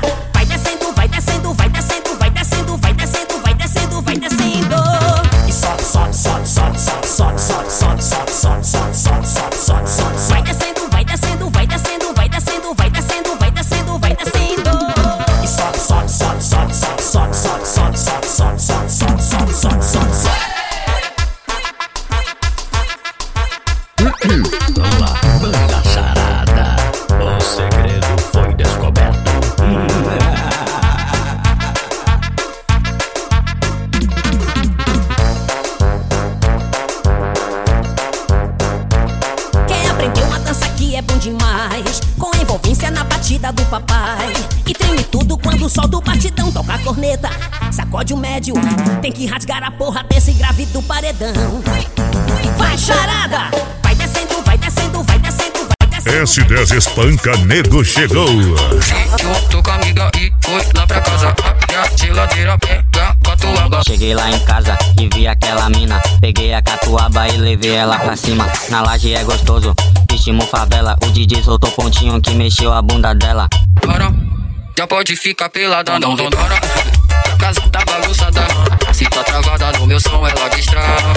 Forte 10 espanca, nego chegou. Com a amiga e fui lá pra casa. Geladeira pega catuaba. Cheguei lá em casa e vi aquela mina. Peguei a catuaba e levei ela pra cima. Na laje é gostoso, estimo favela. O DJ soltou pontinho que mexeu a bunda dela. Para, já pode ficar pelada, não, não, Casa tá bagunçada. Se tá travada no meu som, ela destrava.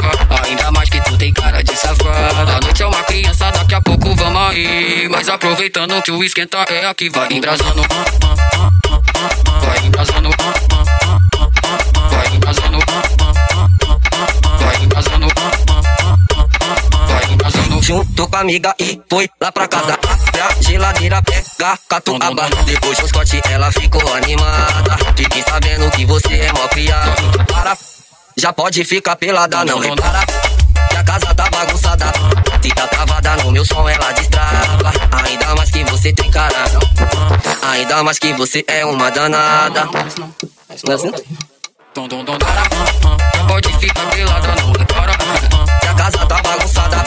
Ainda mais que tem cara de safada. A noite é uma criança, daqui a pouco vamos aí. Mas aproveitando que o esquenta é aqui, vai embrasando. Vai embrasando. Vai embrasando. Vai embrasando. Vai embrasando. Junto com a amiga e foi lá pra casa. Pra geladeira, pega catuaba. Depois do Scott, ela ficou animada. Fiquei sabendo que você é mó criado. Para já pode ficar pelada, não repara que a casa tá bagunçada. se tá travada no meu som, ela destrava. Ainda mais que você tem cara. Ainda mais que você é uma danada. Não a casa tá bagunçada.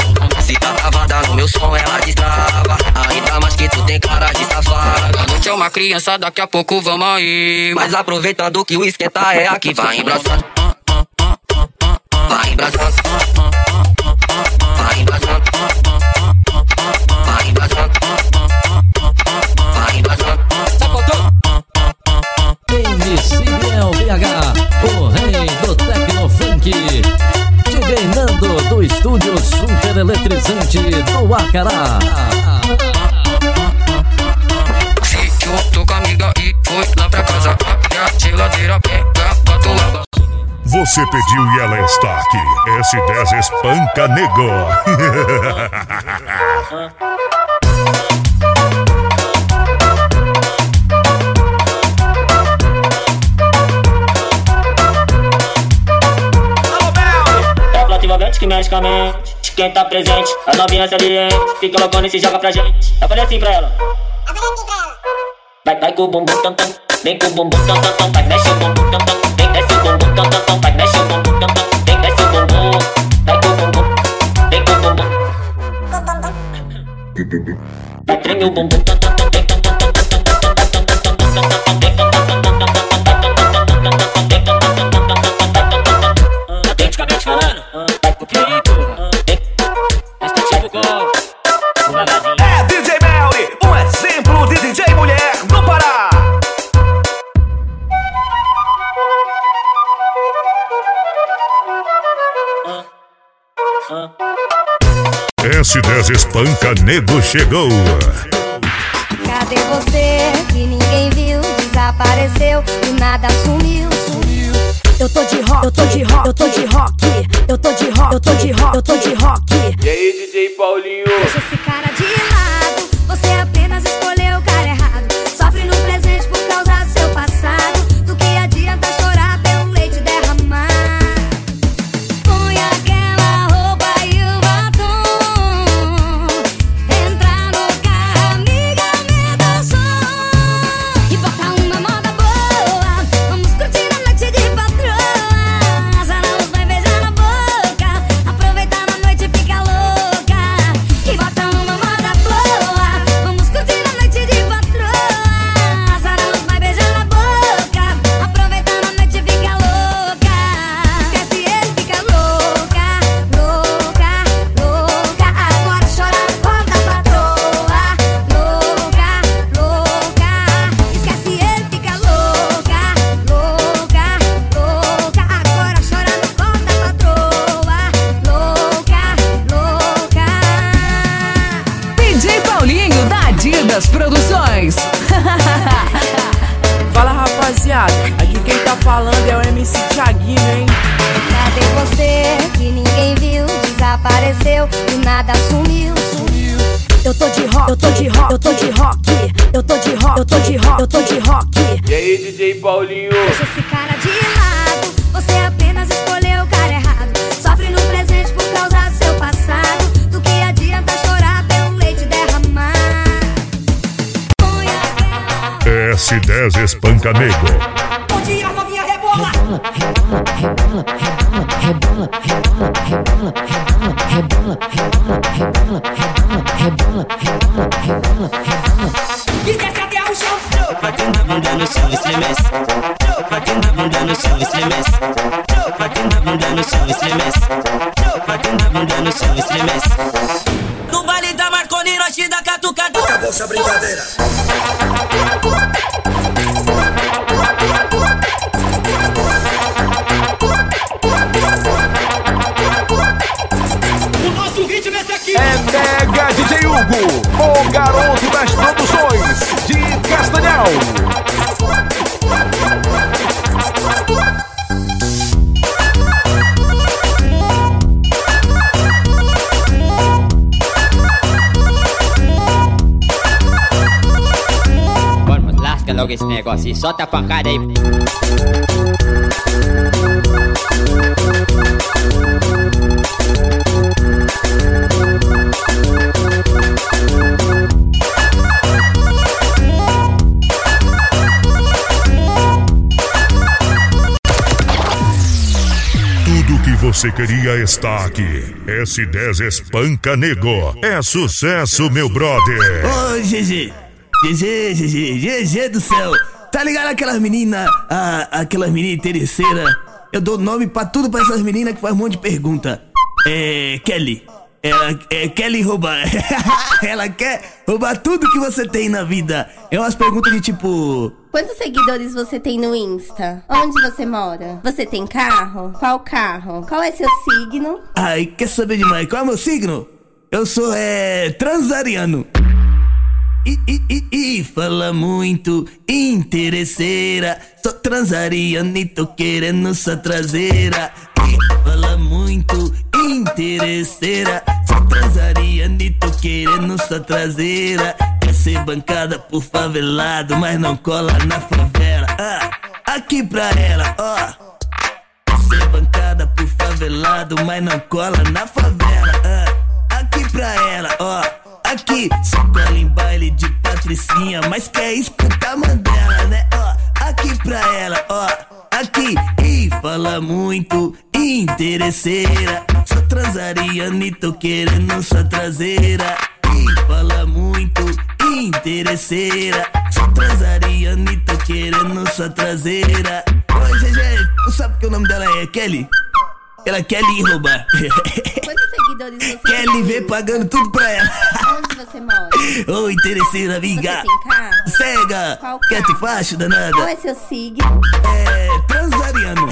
Se tá travada no meu som, ela destrava. Ainda mais que tu tem cara de safada. A noite é uma criança, daqui a pouco vamos aí. Mas aproveitando que o esquenta é aqui, vai embraçar. Ela. Se eu tô com a amiga e foi lá pra casa. A geladeira pega patulada. Você pediu e ela está aqui. S10 espanca negou. Relativamente tá que medicamente quem tá presente. A novinha se aliente, fica loucando e se joga pra gente. Eu falei assim pra ela. Assim vai, vai com o bumbum tam tam, vem com o bumbum tam tam tam, vai mexe o bumbum tam tam, vem desce o bumbum tam tam tam, vai mexe o bumbum tam tam, vem desce o bumbum, vai com o bumbum, vem com o bumbum, vai treme o bumbum tam tam. S10 Espanca Nego chegou. Cadê você que ninguém viu? Desapareceu, do nada sumiu, sumiu. Eu tô de rock, eu tô de rock, eu tô de rock, apareceu e nada sumiu, sumiu. Eu tô de rock, eu tô de rock, eu tô de rock, eu tô de rock, eu tô de rock, eu tô de rock. E aí, DJ Paulinho? Deixa esse cara de lado, você apenas escolheu o cara errado. Sofre no presente por causa do seu passado. Do que adianta chorar pelo leite derramar. S10 Espanca Negro. Bom dia, novinha rebola? Rebola, rebola, rebola, rebola, rebola rebola, rebola, rebola, rebola, rebola, rebola, rebola. E desce até o chão. Batendo a bunda no chão, estremece. Batendo a bunda no chão, estremece. Batendo a bunda no chão, estremece. Batendo a bunda no chão, estremece. No baile da Marconi, nós te dá catucadu. Acabou essa brincadeira. DJ Hugo, o garoto das produções de Castanhal. Vamos, lasca logo esse negócio aí, solta a pancada aí. Queria está aqui. S10 Espanca Nego. É sucesso, meu brother. Ô, GG. GG, GG, GG do céu. Tá ligado aquelas meninas, aquelas meninas interesseiras? Eu dou nome pra tudo pra essas meninas que faz um monte de pergunta. É. Kelly. Ela é Kelly roubar. Ela quer roubar tudo que você tem na vida. É umas perguntas de tipo. Quantos seguidores você tem no Insta? Onde você mora? Você tem carro? Qual carro? Qual é seu signo? Ai, quer saber demais? Qual é meu signo? Eu sou, é. transariano. E, e, e, e fala muito, interesseira. Sou transariano e tô querendo sua traseira. E fala muito, interesseira. Sou transariano e tô querendo sua traseira. Quer ser bancada por favelado, mas não cola na favela. Ah, aqui pra ela, ó. Quer ser bancada por favelado, mas não cola na favela. Ah, aqui pra ela, ó. Aqui, só cola em baile de patricinha, mas quer escutar Mandela, né? Ó, aqui pra ela, ó. Aqui, e fala muito, interesseira. Sou transariano e tô querendo sua traseira. E fala muito, interesseira. Sou transariano e tô querendo sua traseira. Oi, GG, tu sabe que o nome dela é Kelly? Ela quer lhe roubar. Quantos seguidores você Quer lhe ver pagando tudo pra ela. Onde você mora? Ô, interesseira, amiga. Você tem carro? Cega. Qual Quer te facho, danada? Qual é seu signo? É. transariano.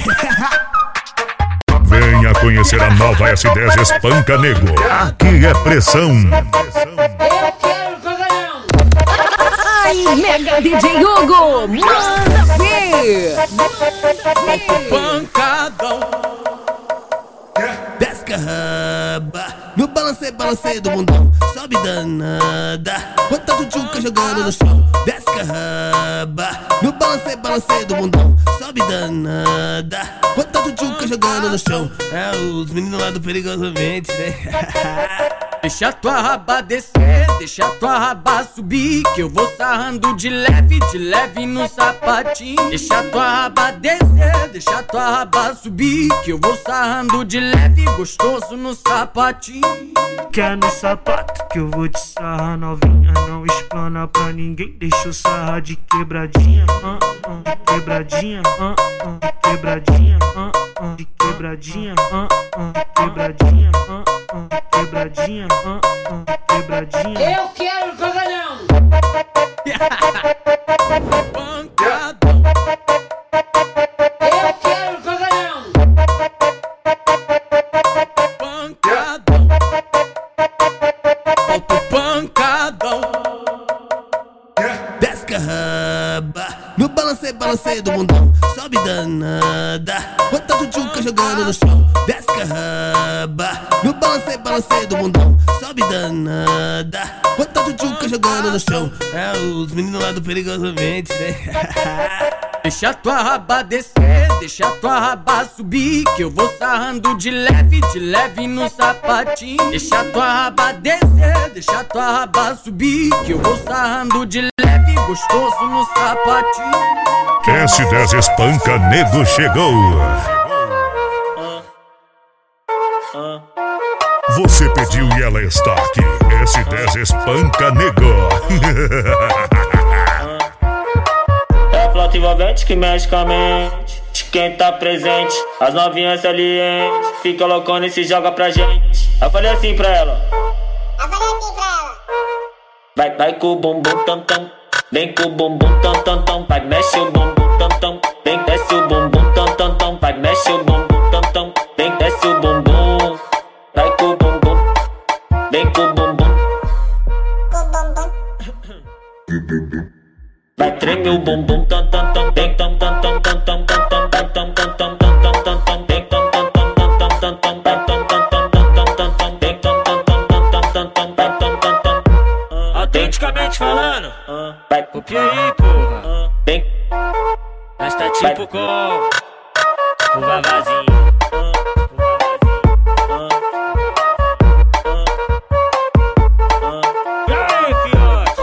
Venha conhecer a nova S10 Espanca Nego. Aqui é pressão. Ai, Mega DJ Hugo, manda ver! Pancadão. No balancei, balancei do mundão. Sobe danada. Bota tu tchuca jogando no chão. Descarraba. No balancei, balancei do mundão. Sobe danada. Bota tu tchuca jogando no chão. É os meninos lá do Perigosamente, né? Deixa tua raba descer, deixa tua raba subir Que eu vou sarrando de leve, de leve no sapatinho. Deixa tua raba descer, deixa tua raba subir Que eu vou sarrando de leve, gostoso no sapatinho. Quer no sapato que eu vou te sarrar novinha Não explana pra ninguém, deixa eu sarrar de quebradinha ah, ah, De quebradinha, ah, ah, de quebradinha, ah, de quebradinha, de quebradinha, de quebradinha, quebradinha. Eu quero pagadão. Pancadão. Balancei, balancei do mundão. Sobe danada. Bota tchuca jogando no chão. Descarraba. No balancei, balancei do mundão. Sobe danada. Bota tchuca jogando no chão. É os meninos lá do Perigosamente, né? Deixa tua raba descer, deixa tua raba subir Que eu vou sarrando de leve, de leve no sapatinho Deixa tua raba descer, deixa tua raba subir Que eu vou sarrando de leve, gostoso no sapatinho. S10 Espanca Nego chegou. Você pediu e ela está aqui. S10 Espanca Nego. É a flauta envolvente que mexe com a mente De quem tá presente As novinhas salientes Fica loucona e se joga pra gente Eu falei assim pra ela Eu falei assim pra ela Vai, vai com o bumbum tam tam Vem com o bumbum tam tam tam Vai, mexe o bumbum tam tam Vem, desce o bumbum tam tam tam Vai, mexe o bumbum tam tam Vem, desce o bumbum Vai com o bumbum Vem com o bumbum Vai treme o bumbum tam tam tam Vem tam tam tam tam com o Vavazinho. E aí, fiote?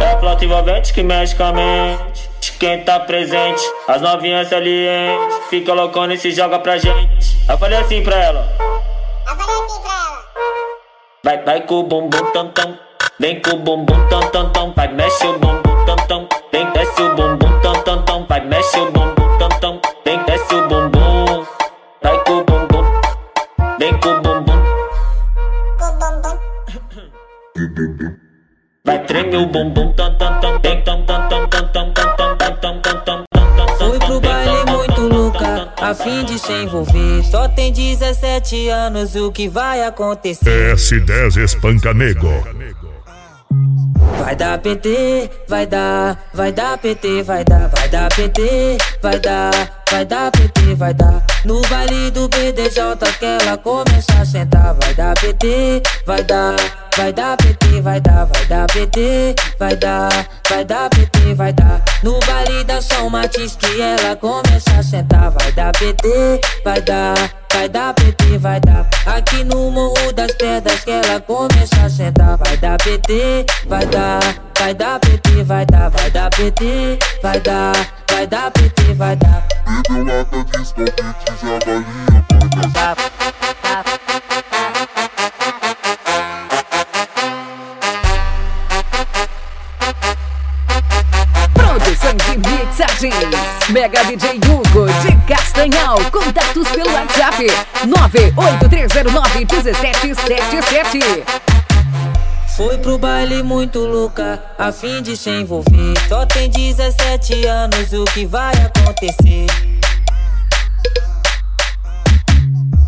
É envolvente que mexe com a mente. Quem tá presente As novinhas salientes Fica loucona e se joga pra gente. Eu falei assim pra ela Eu falei assim pra ela. Vai, vai com o bumbum tam tam Vem com o bumbum tam tam tam Vai, mexe o bumbum tam tam Vem, desce o bumbum tam tam tam Vai, mexe o bumbum tam tam Vem, desce o bumbum Vai com o bumbum Vem com o bumbum Vai treme o bumbum tam tam tam Vem tam tam tam tam tam tam tam tam tam tam tam Fui pro baile muito louca, a fim de se envolver. Só tem 17 anos, o que vai acontecer? S10 Espanca Nego. Vai dar PT, vai dar, vai dar PT, vai dar, vai dar PT, vai dar, vai dar PT, vai dar. No baile do BDJ que ela começa a sentar, vai dar PT, vai dar, vai dar PT, vai dar, vai dar PT, vai dar, vai dar PT, vai dar. No baile da São Martins que ela começa a sentar, vai dar PT, vai dar, vai dar PT, vai dar. Aqui no Morro das Pedras que ela começa a sentar, vai dar PT, vai dar, vai dar PT, vai dar, vai dar PT, vai dar, vai dar PT, vai dar. Bebeu lata de escondite, já valia e mixagens. Mega DJ Hugo de Castanhal. Contatos pelo WhatsApp 983091777. Foi pro baile muito louca, a fim de se envolver. Só tem 17 anos, o que vai acontecer?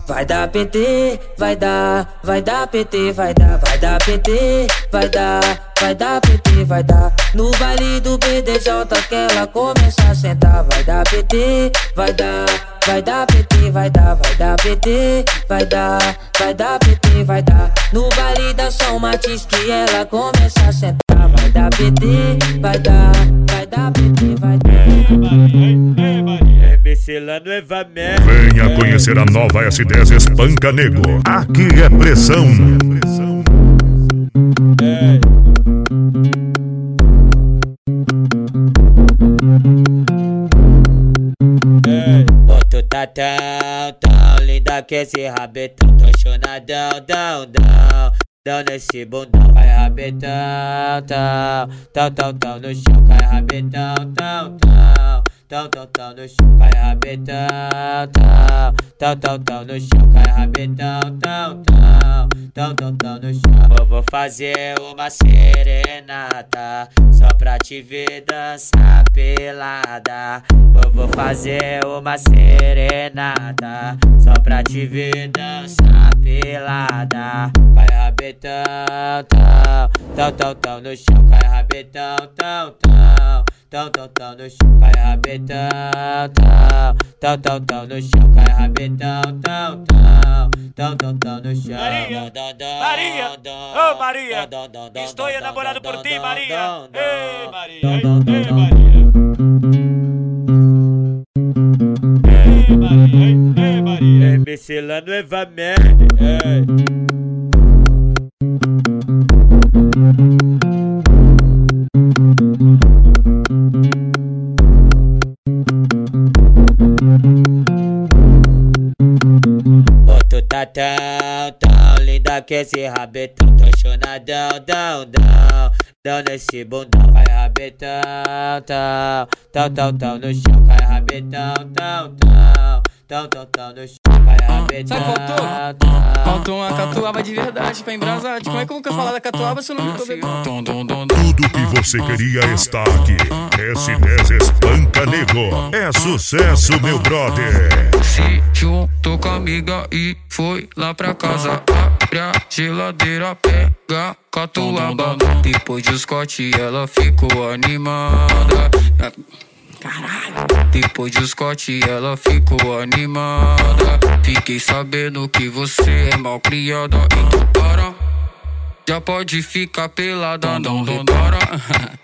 Vai dar PT, vai dar, vai dar PT, vai dar, vai dar PT, vai dar, vai dar PT, vai dar. No baile do BDJ que ela começa a sentar, vai dar PT, vai dar, vai dar PT, vai dar, vai dar PT, vai dar, vai dar PT, vai dar. No baile da São Martins que ela começa a sentar, vai dar PT, vai dar, vai dar PT, vai dar. É Eva Mer. Venha conhecer a nova S10 Espanca Nego. Aqui é pressão. Ô, que esse rabetão Tô chonadão, dão, dão. Dão nesse bundão Cai rabetão, tão. Tão, tão, tão no chão Cai rabetão, tão, tão Tão, tão, tão no chão Cai rabetão, tão. Tão, tão, tão no chão Cai rabetão, tão, tão. Tão, tão, tão no chão. Vou fazer uma serenata Só pra te ver dançar pelada. Vou fazer uma serenata Só pra te ver dançar pelada. Cai rabetão, tão. Tão, tão, tão no chão Cai rabetão, tão, tão. Tão, tão, tão no chão Cai rabetão, rabetão, tal, tal, tal, tal no chão, cai rabetão, tal, tal, tal, tal, tal no chão. Maria, Maria, ô oh, Maria, estou enamorado por ti, Maria, ei Maria, ei, Maria. É ei Maria, ei, ei Maria. É Micilano Eva Mendes, ei. Tu tá tão, tão linda que esse rabetão Tô chonadão, dão, dão Dão nesse bundão Cai rabetão, tão Tão, tão, tão no chão Cai rabetão, tão, tão Tão, tão, tão no chão Cai Sabe qual faltou? Faltou uma catuaba de verdade pra embrasar. Como é que eu vou falar da catuaba se eu não tô bebendo? Tudo que você queria está aqui. S10 Espanca Nego. É sucesso, meu brother. Se juntou com a amiga e foi lá pra casa. Abre a geladeira, pega catuaba. Depois de Scott, ela ficou animada. Caralho. Depois de Scott, ela ficou animada. Fiquei sabendo que você é mal criada. Então para. Já pode ficar pelada, não repara.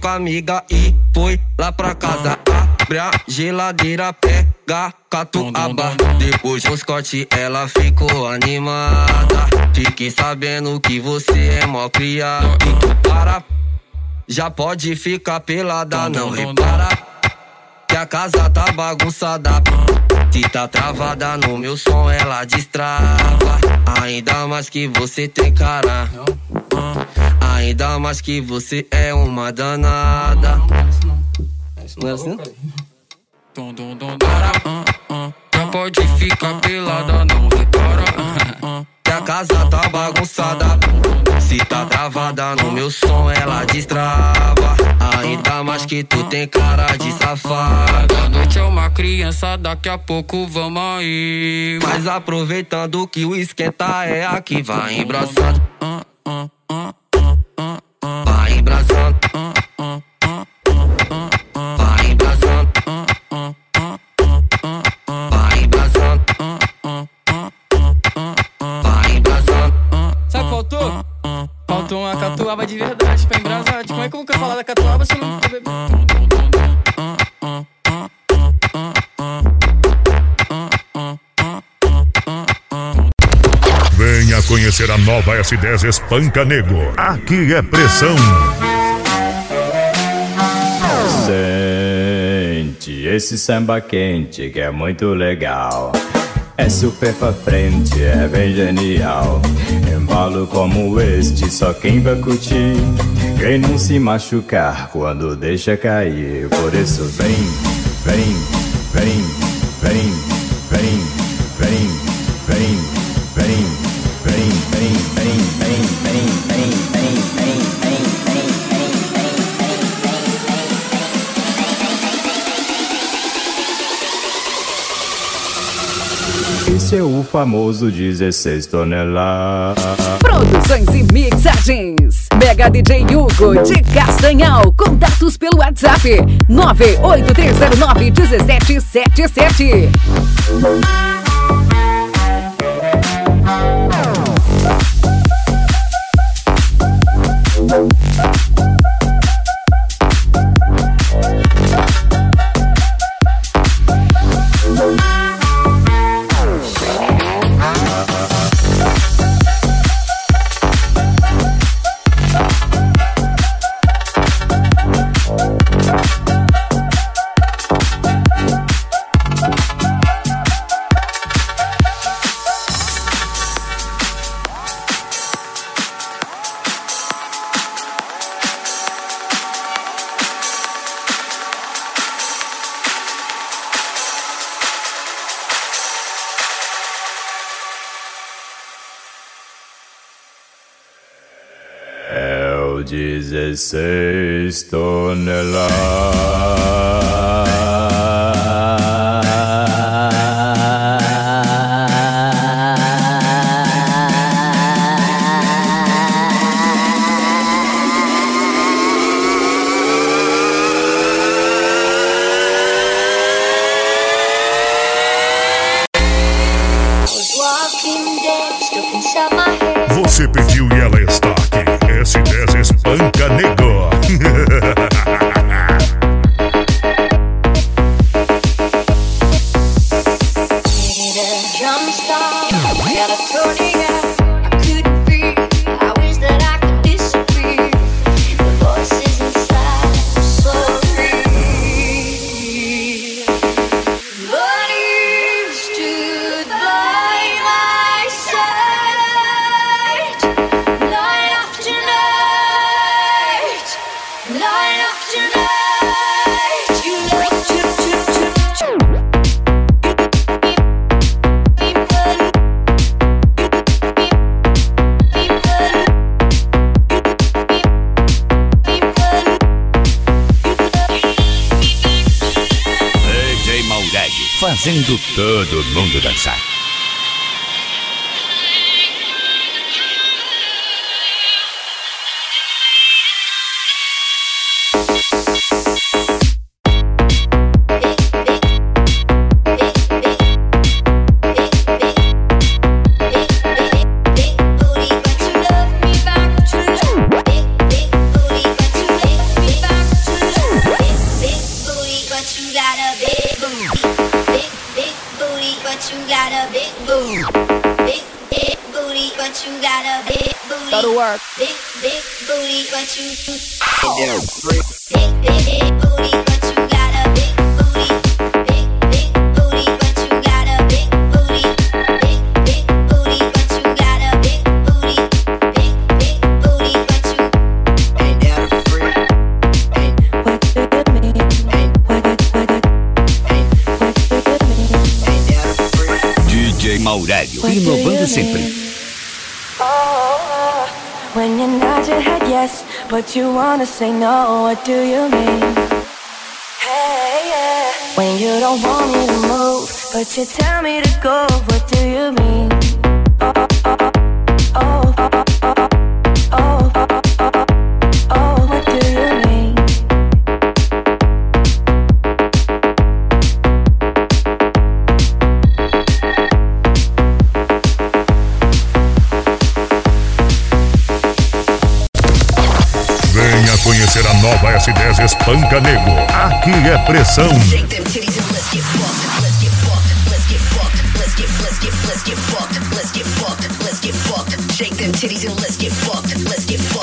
Com a amiga e foi lá pra casa. Abre a geladeira, pega catuaba. Depois do Scott, ela ficou animada. Fiquei sabendo que você é mó criado. Para, já pode ficar pelada, não repara. Que a casa tá bagunçada. Se tá travada no meu som, ela destrava. Ainda mais que você tem cara. Ainda mais que você é uma danada. Não é assim? Já pode ficar pelada, não repara. Que a casa tá bagunçada. Se tá travada no meu som, ela destrava. Ainda mais que tu tem cara de safada. A noite é uma criança, daqui a pouco vamos aí. Mas aproveitando que o esquenta é aqui, vai embraçando. Catuaba de verdade pra embrasar. Como é que eu vou falar da catuaba se eu não tô bebendo? Venha conhecer a nova S10 Espanca Nego. Aqui é pressão. Sente esse samba quente que é muito legal. É super pra frente, é bem genial. Embalo como este, só quem vai curtir. Quem não se machucar quando deixa cair. Por isso vem, vem, vem, vem, vem, famoso 16 toneladas. Produções e mixagens. Mega DJ Hugo de Castanhal. Contatos pelo WhatsApp 98309 1777. sei stonella. say no, what do you mean? Hey, yeah. When you don't want me to move, but you tell me to go. S10 espanca nego. Aqui é pressão. Shake them titties and let's get fucked, let's get fucked.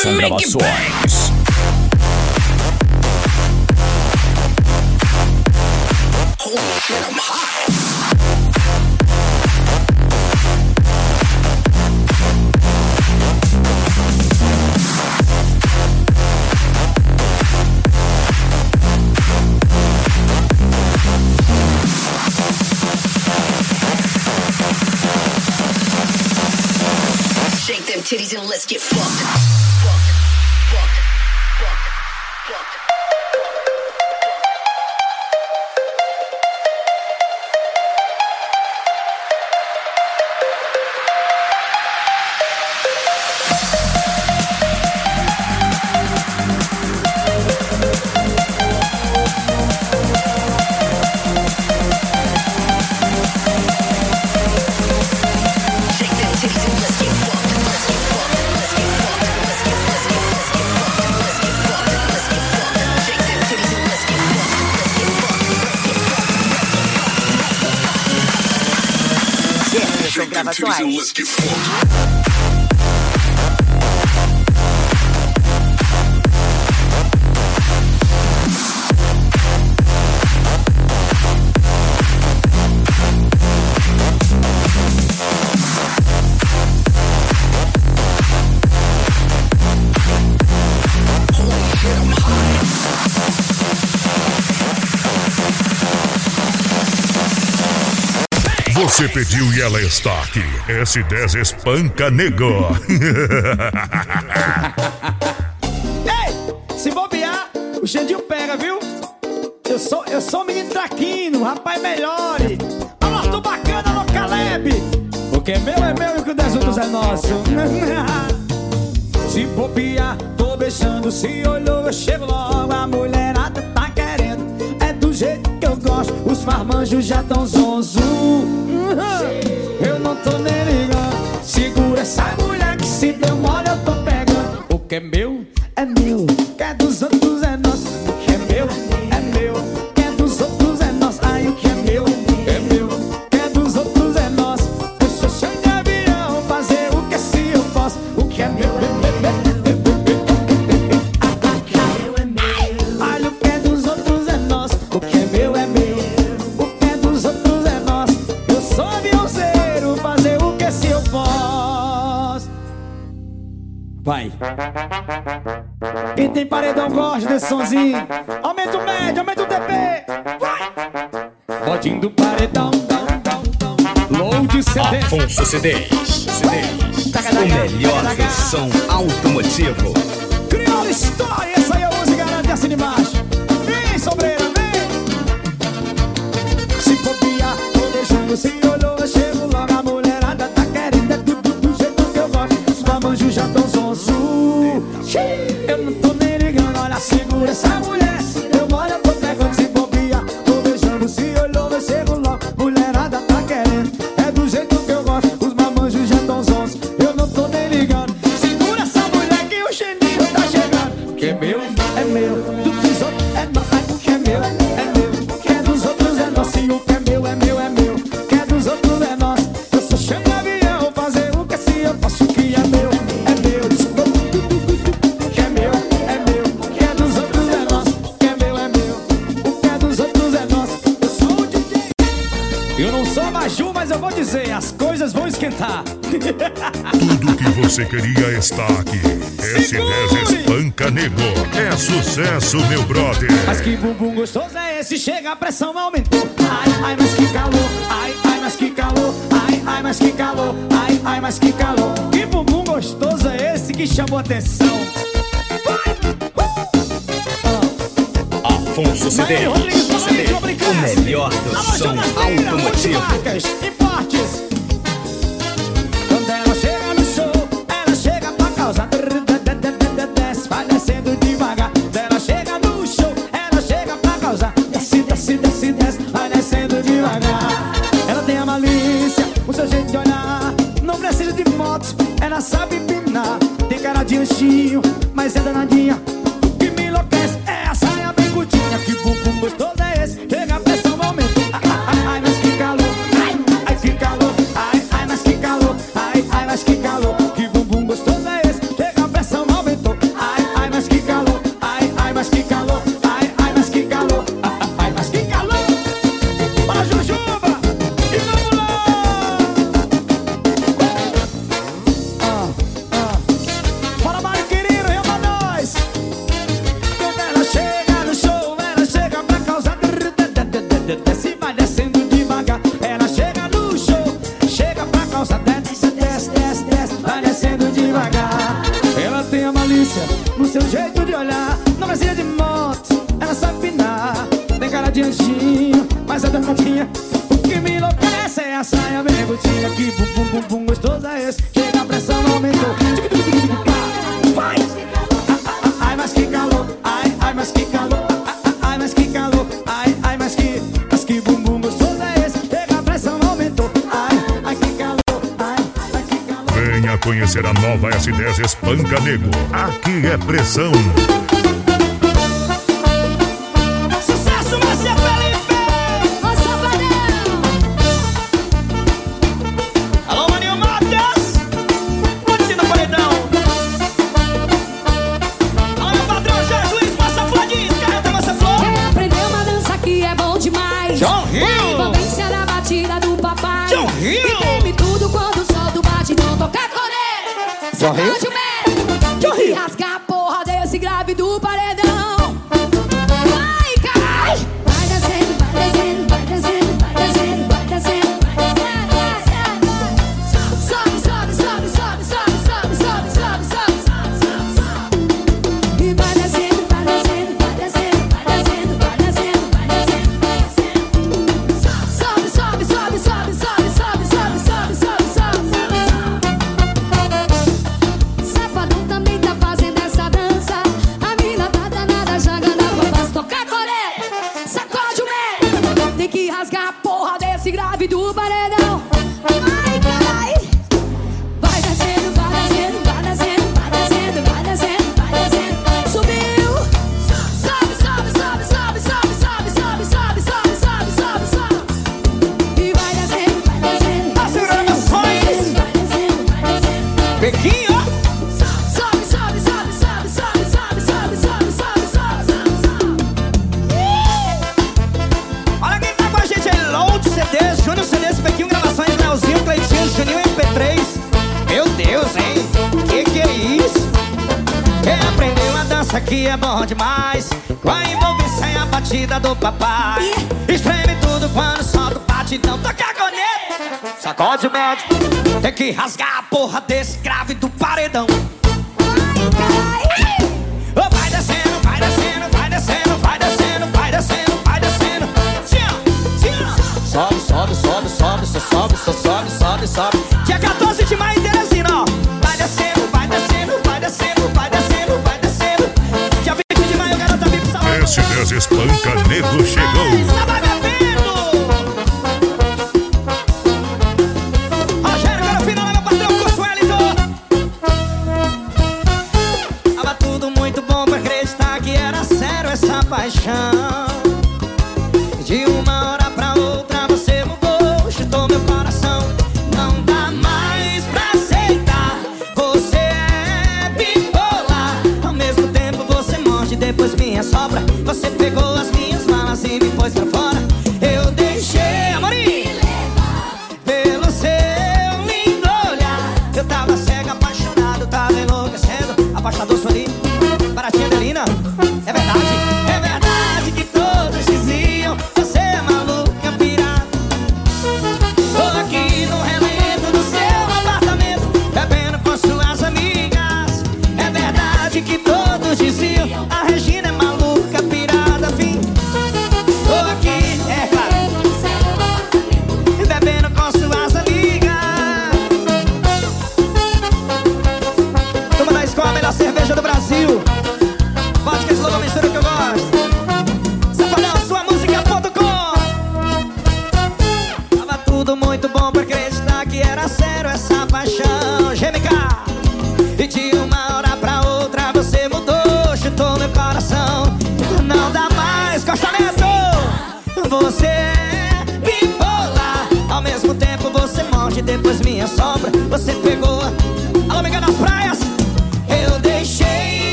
São Gravações. Você pediu e ela está aqui. S10 espanca negó. Ei, se bobear, o Xandinho pega, viu? Eu sou, eu sou um menino traquino, rapaz, melhore. Alô, tô bacana, alô, Caleb. O que é meu é meu e o que o das outros é nosso. se bobear, tô beijando, se olhou, eu chego logo. Vai. E tem paredão gosta desse sonzinho. Aumenta o médio, aumenta o TP. Vai. Rodinho do paredão, dão, dão, dão. Load CD. Afonso o melhor taca, som automotivo. Crioula história, Essa aí é a uso e garante assim embaixo. Vem, sombreira, vem. Se copiar, tô deixando o senhor. você queria estar aqui. S10 espanca nego, é sucesso, meu brother. Mas que bumbum gostoso é esse? Chega, a pressão aumentou. Ai, ai, mas que calor. Ai, ai, mas que calor. Ai, ai, mas que calor. Ai, ai, mas que calor. Que bumbum gostoso é esse que chamou atenção? Uh! Afonso CD, o melhor dos sons automotivos. quentinho aqui, bum bum bum bum gostoso é esse. Chega a pressão aumentou. Vai! Ai, mas que calor. Ai, ai, mas que calor. Ai, mas que calor. Ai, ai, mas que, mas que bum bum gostoso é esse. Chega a pressão aumentou. Ai, ai que calor. Ai, ai que calor. Venha conhecer a nova S10 Espanca Nego. Aqui é pressão. 没有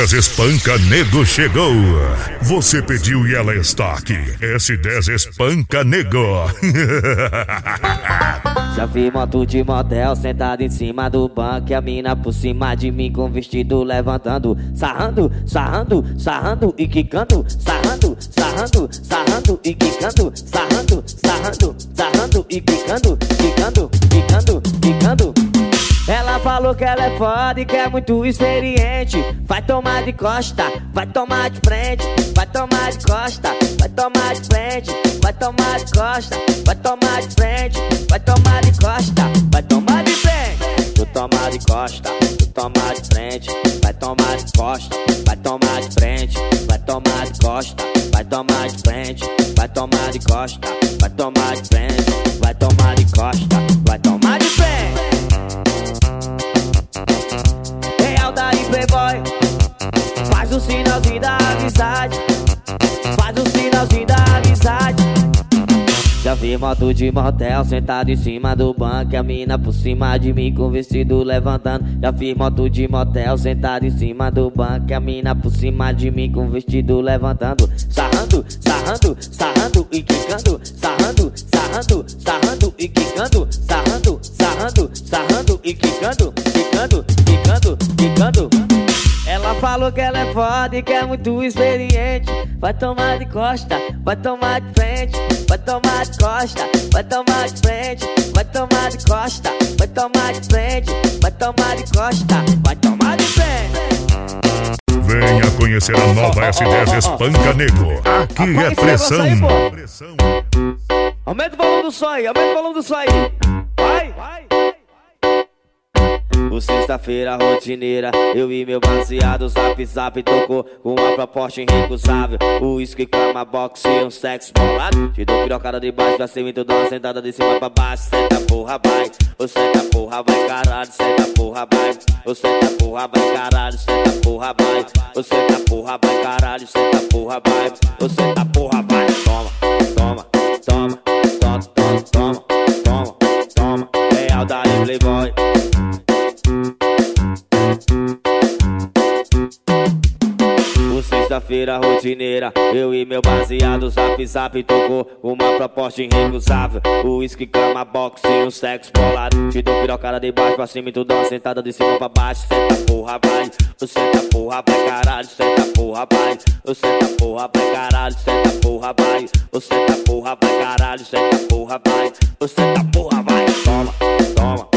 S10 Espanca Nego chegou. Você pediu e ela está aqui. S10 Espanca Nego. Já vi moto de motel sentado em cima do banco E a mina por cima de mim com vestido levantando Sarrando, sarrando, sarrando e quicando Sarrando, sarrando, sarrando e quicando Sarrando, sarrando, sarrando e quicando Quicando, quicando, ela falou que ela é foda e que é muito experiente. Vai tomar de costa, vai tomar de frente, vai tomar de costa, vai tomar de frente, vai tomar de costa, vai tomar de frente, vai tomar de costa, vai tomar de frente. Tu tomar de costa, tu tomar de frente, vai tomar de costa, vai tomar de frente, vai tomar de costa, vai tomar de frente, vai tomar de costa, vai tomar de frente, vai tomar de costa, vai tomar de frente. Sinalzinho da amizade. Faz o sinalzinho da amizade. Já vi moto de motel sentado em cima do banco A mina por cima de mim com vestido levantando. Já vi moto de motel sentado em cima do banco A mina por cima de mim com vestido levantando. Sarrando, sarrando, sarrando e quicando. Sarrando, sarrando, sarrando e quicando. Sarrando, sarrando, sarrando e quicando. Quicando, quicando, quicando falou que ela é foda e que é muito experiente. Vai tomar de costa, vai tomar de frente, vai tomar de costa, vai tomar de frente, vai tomar de costa, vai tomar de frente, vai tomar de costa, vai tomar de frente. Venha conhecer a nova S10 Espanca Nego. Aqui é pressão. Aumenta o volume do som aí, aumenta o volume do som aí. Vai, vai. O sexta-feira rotineira, eu e meu baseado Zap zap tocou com uma proposta irrecusável. O uísque, cama, boxe e um sexo bolado. Te dou pirocada de baixo pra cima e tu dá uma sentada de cima pra baixo. Senta porra vai, ô senta porra vai caralho. Senta porra vai, ô senta porra vai caralho. Senta porra vai, ô senta porra vai caralho. Senta porra vai, ô senta porra vai. Toma, toma, toma, toma, toma, toma, toma, toma Real daí playboy sexta-feira rotineira, eu e meu baseado Zap zap tocou uma proposta irrecusável. Uísque, cama, boxe e um sexo bolado. Te dou pirocada de baixo pra cima e tu dá uma sentada de cima pra baixo. Senta porra vai, senta porra vai caralho. Senta porra vai, senta porra vai caralho. Senta porra vai, senta porra vai caralho. Senta porra vai, senta porra vai. Toma, toma,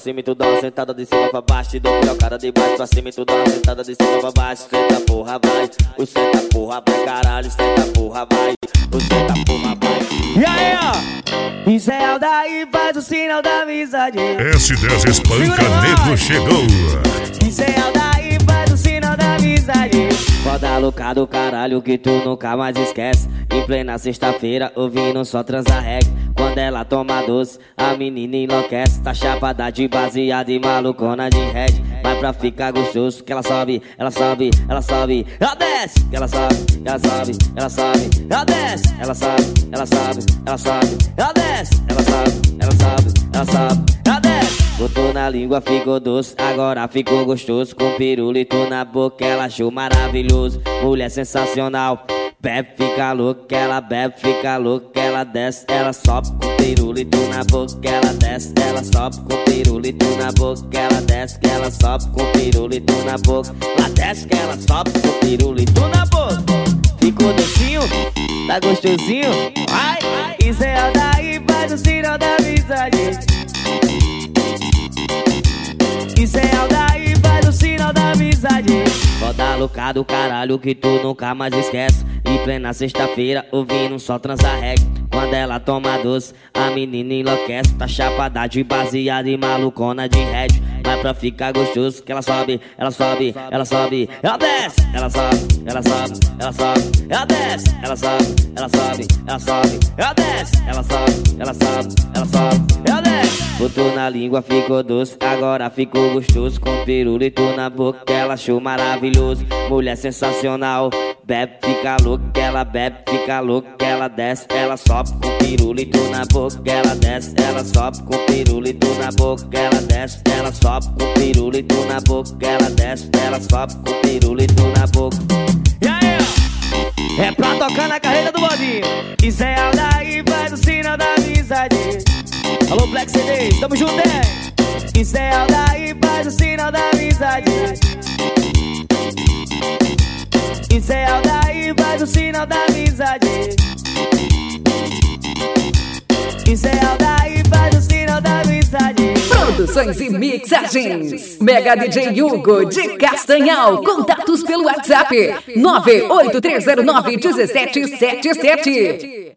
cima e tu dá uma sentada de cima pra baixo. Te dou pirocada de baixo pra cima e tu dá uma sentada de cima pra baixo. Senta porra vai, o senta porra vai caralho. Senta porra vai, o senta porra vai. E aí ó, isso é daí faz o sinal da amizade. S10 Espanca Nego chegou. Isso é daí faz o sinal da amizade. Foda louca do caralho que tu nunca mais esquece. Em plena sexta-feira ouvindo só transar reggae Quando ela toma doce, a menina enlouquece. Tá chapada de baseada e malucona de red Mas pra ficar gostoso que ela sobe, ela sobe, ela sobe. Ela desce, ela sobe, ela sobe, ela sobe. Ela desce, ela sobe, ela sobe, ela sobe. Ela desce, ela sobe, ela sobe, ela sobe. Ela desce Botou na língua, ficou doce, agora ficou gostoso. Com pirulito na boca, ela achou maravilhoso. Mulher sensacional, bebe, fica louca Ela bebe, fica louca, ela desce. Ela sobe com pirulito na boca Ela desce, ela sobe com pirulito na boca Ela desce, ela sobe com pirulito na boca Ela desce, que ela sobe com pirulito na boca. Ficou docinho, tá gostosinho? Ai, isso é daí, faz o sinal da amizade faz o sinal da amizade. Foda louca do caralho que tu nunca mais esquece. Em plena sexta-feira, ouvindo só transar reggae. Quando ela toma doce, a menina enlouquece. Tá chapada de baseada e malucona de red. Mas pra ficar gostoso que ela sobe, ela sobe, ela sobe, ela desce, ela sobe, ela sobe, ela sobe, ela desce, ela sobe, ela sobe, ela sobe, ela desce, ela sobe, ela sobe, ela sobe, ela desce. Botou na língua, ficou doce, agora ficou gostoso. Com pirulito na boca, ela achou maravilhoso. Mulher sensacional, bebe, fica louca, ela bebe, fica louca, ela desce, ela sobe com pirulito na boca, ela desce, ela sobe com pirulito na boca, ela desce, ela sobe com pirulito na boca, ela desce, ela sobe com pirulito na boca. E aí? É pra tocar na carreira do bodinho. Isso é daí, faz o sinal da amizade. Alô, Black CDs, tamo junto, hein? Isso é daí, faz o sinal da amizade. Isso é daí, faz o sinal da amizade. Isso é daí, faz o sinal da amizade. Produções e mixagens. Mega DJ Hugo de Castanhal. Contatos pelo WhatsApp 98309 1777.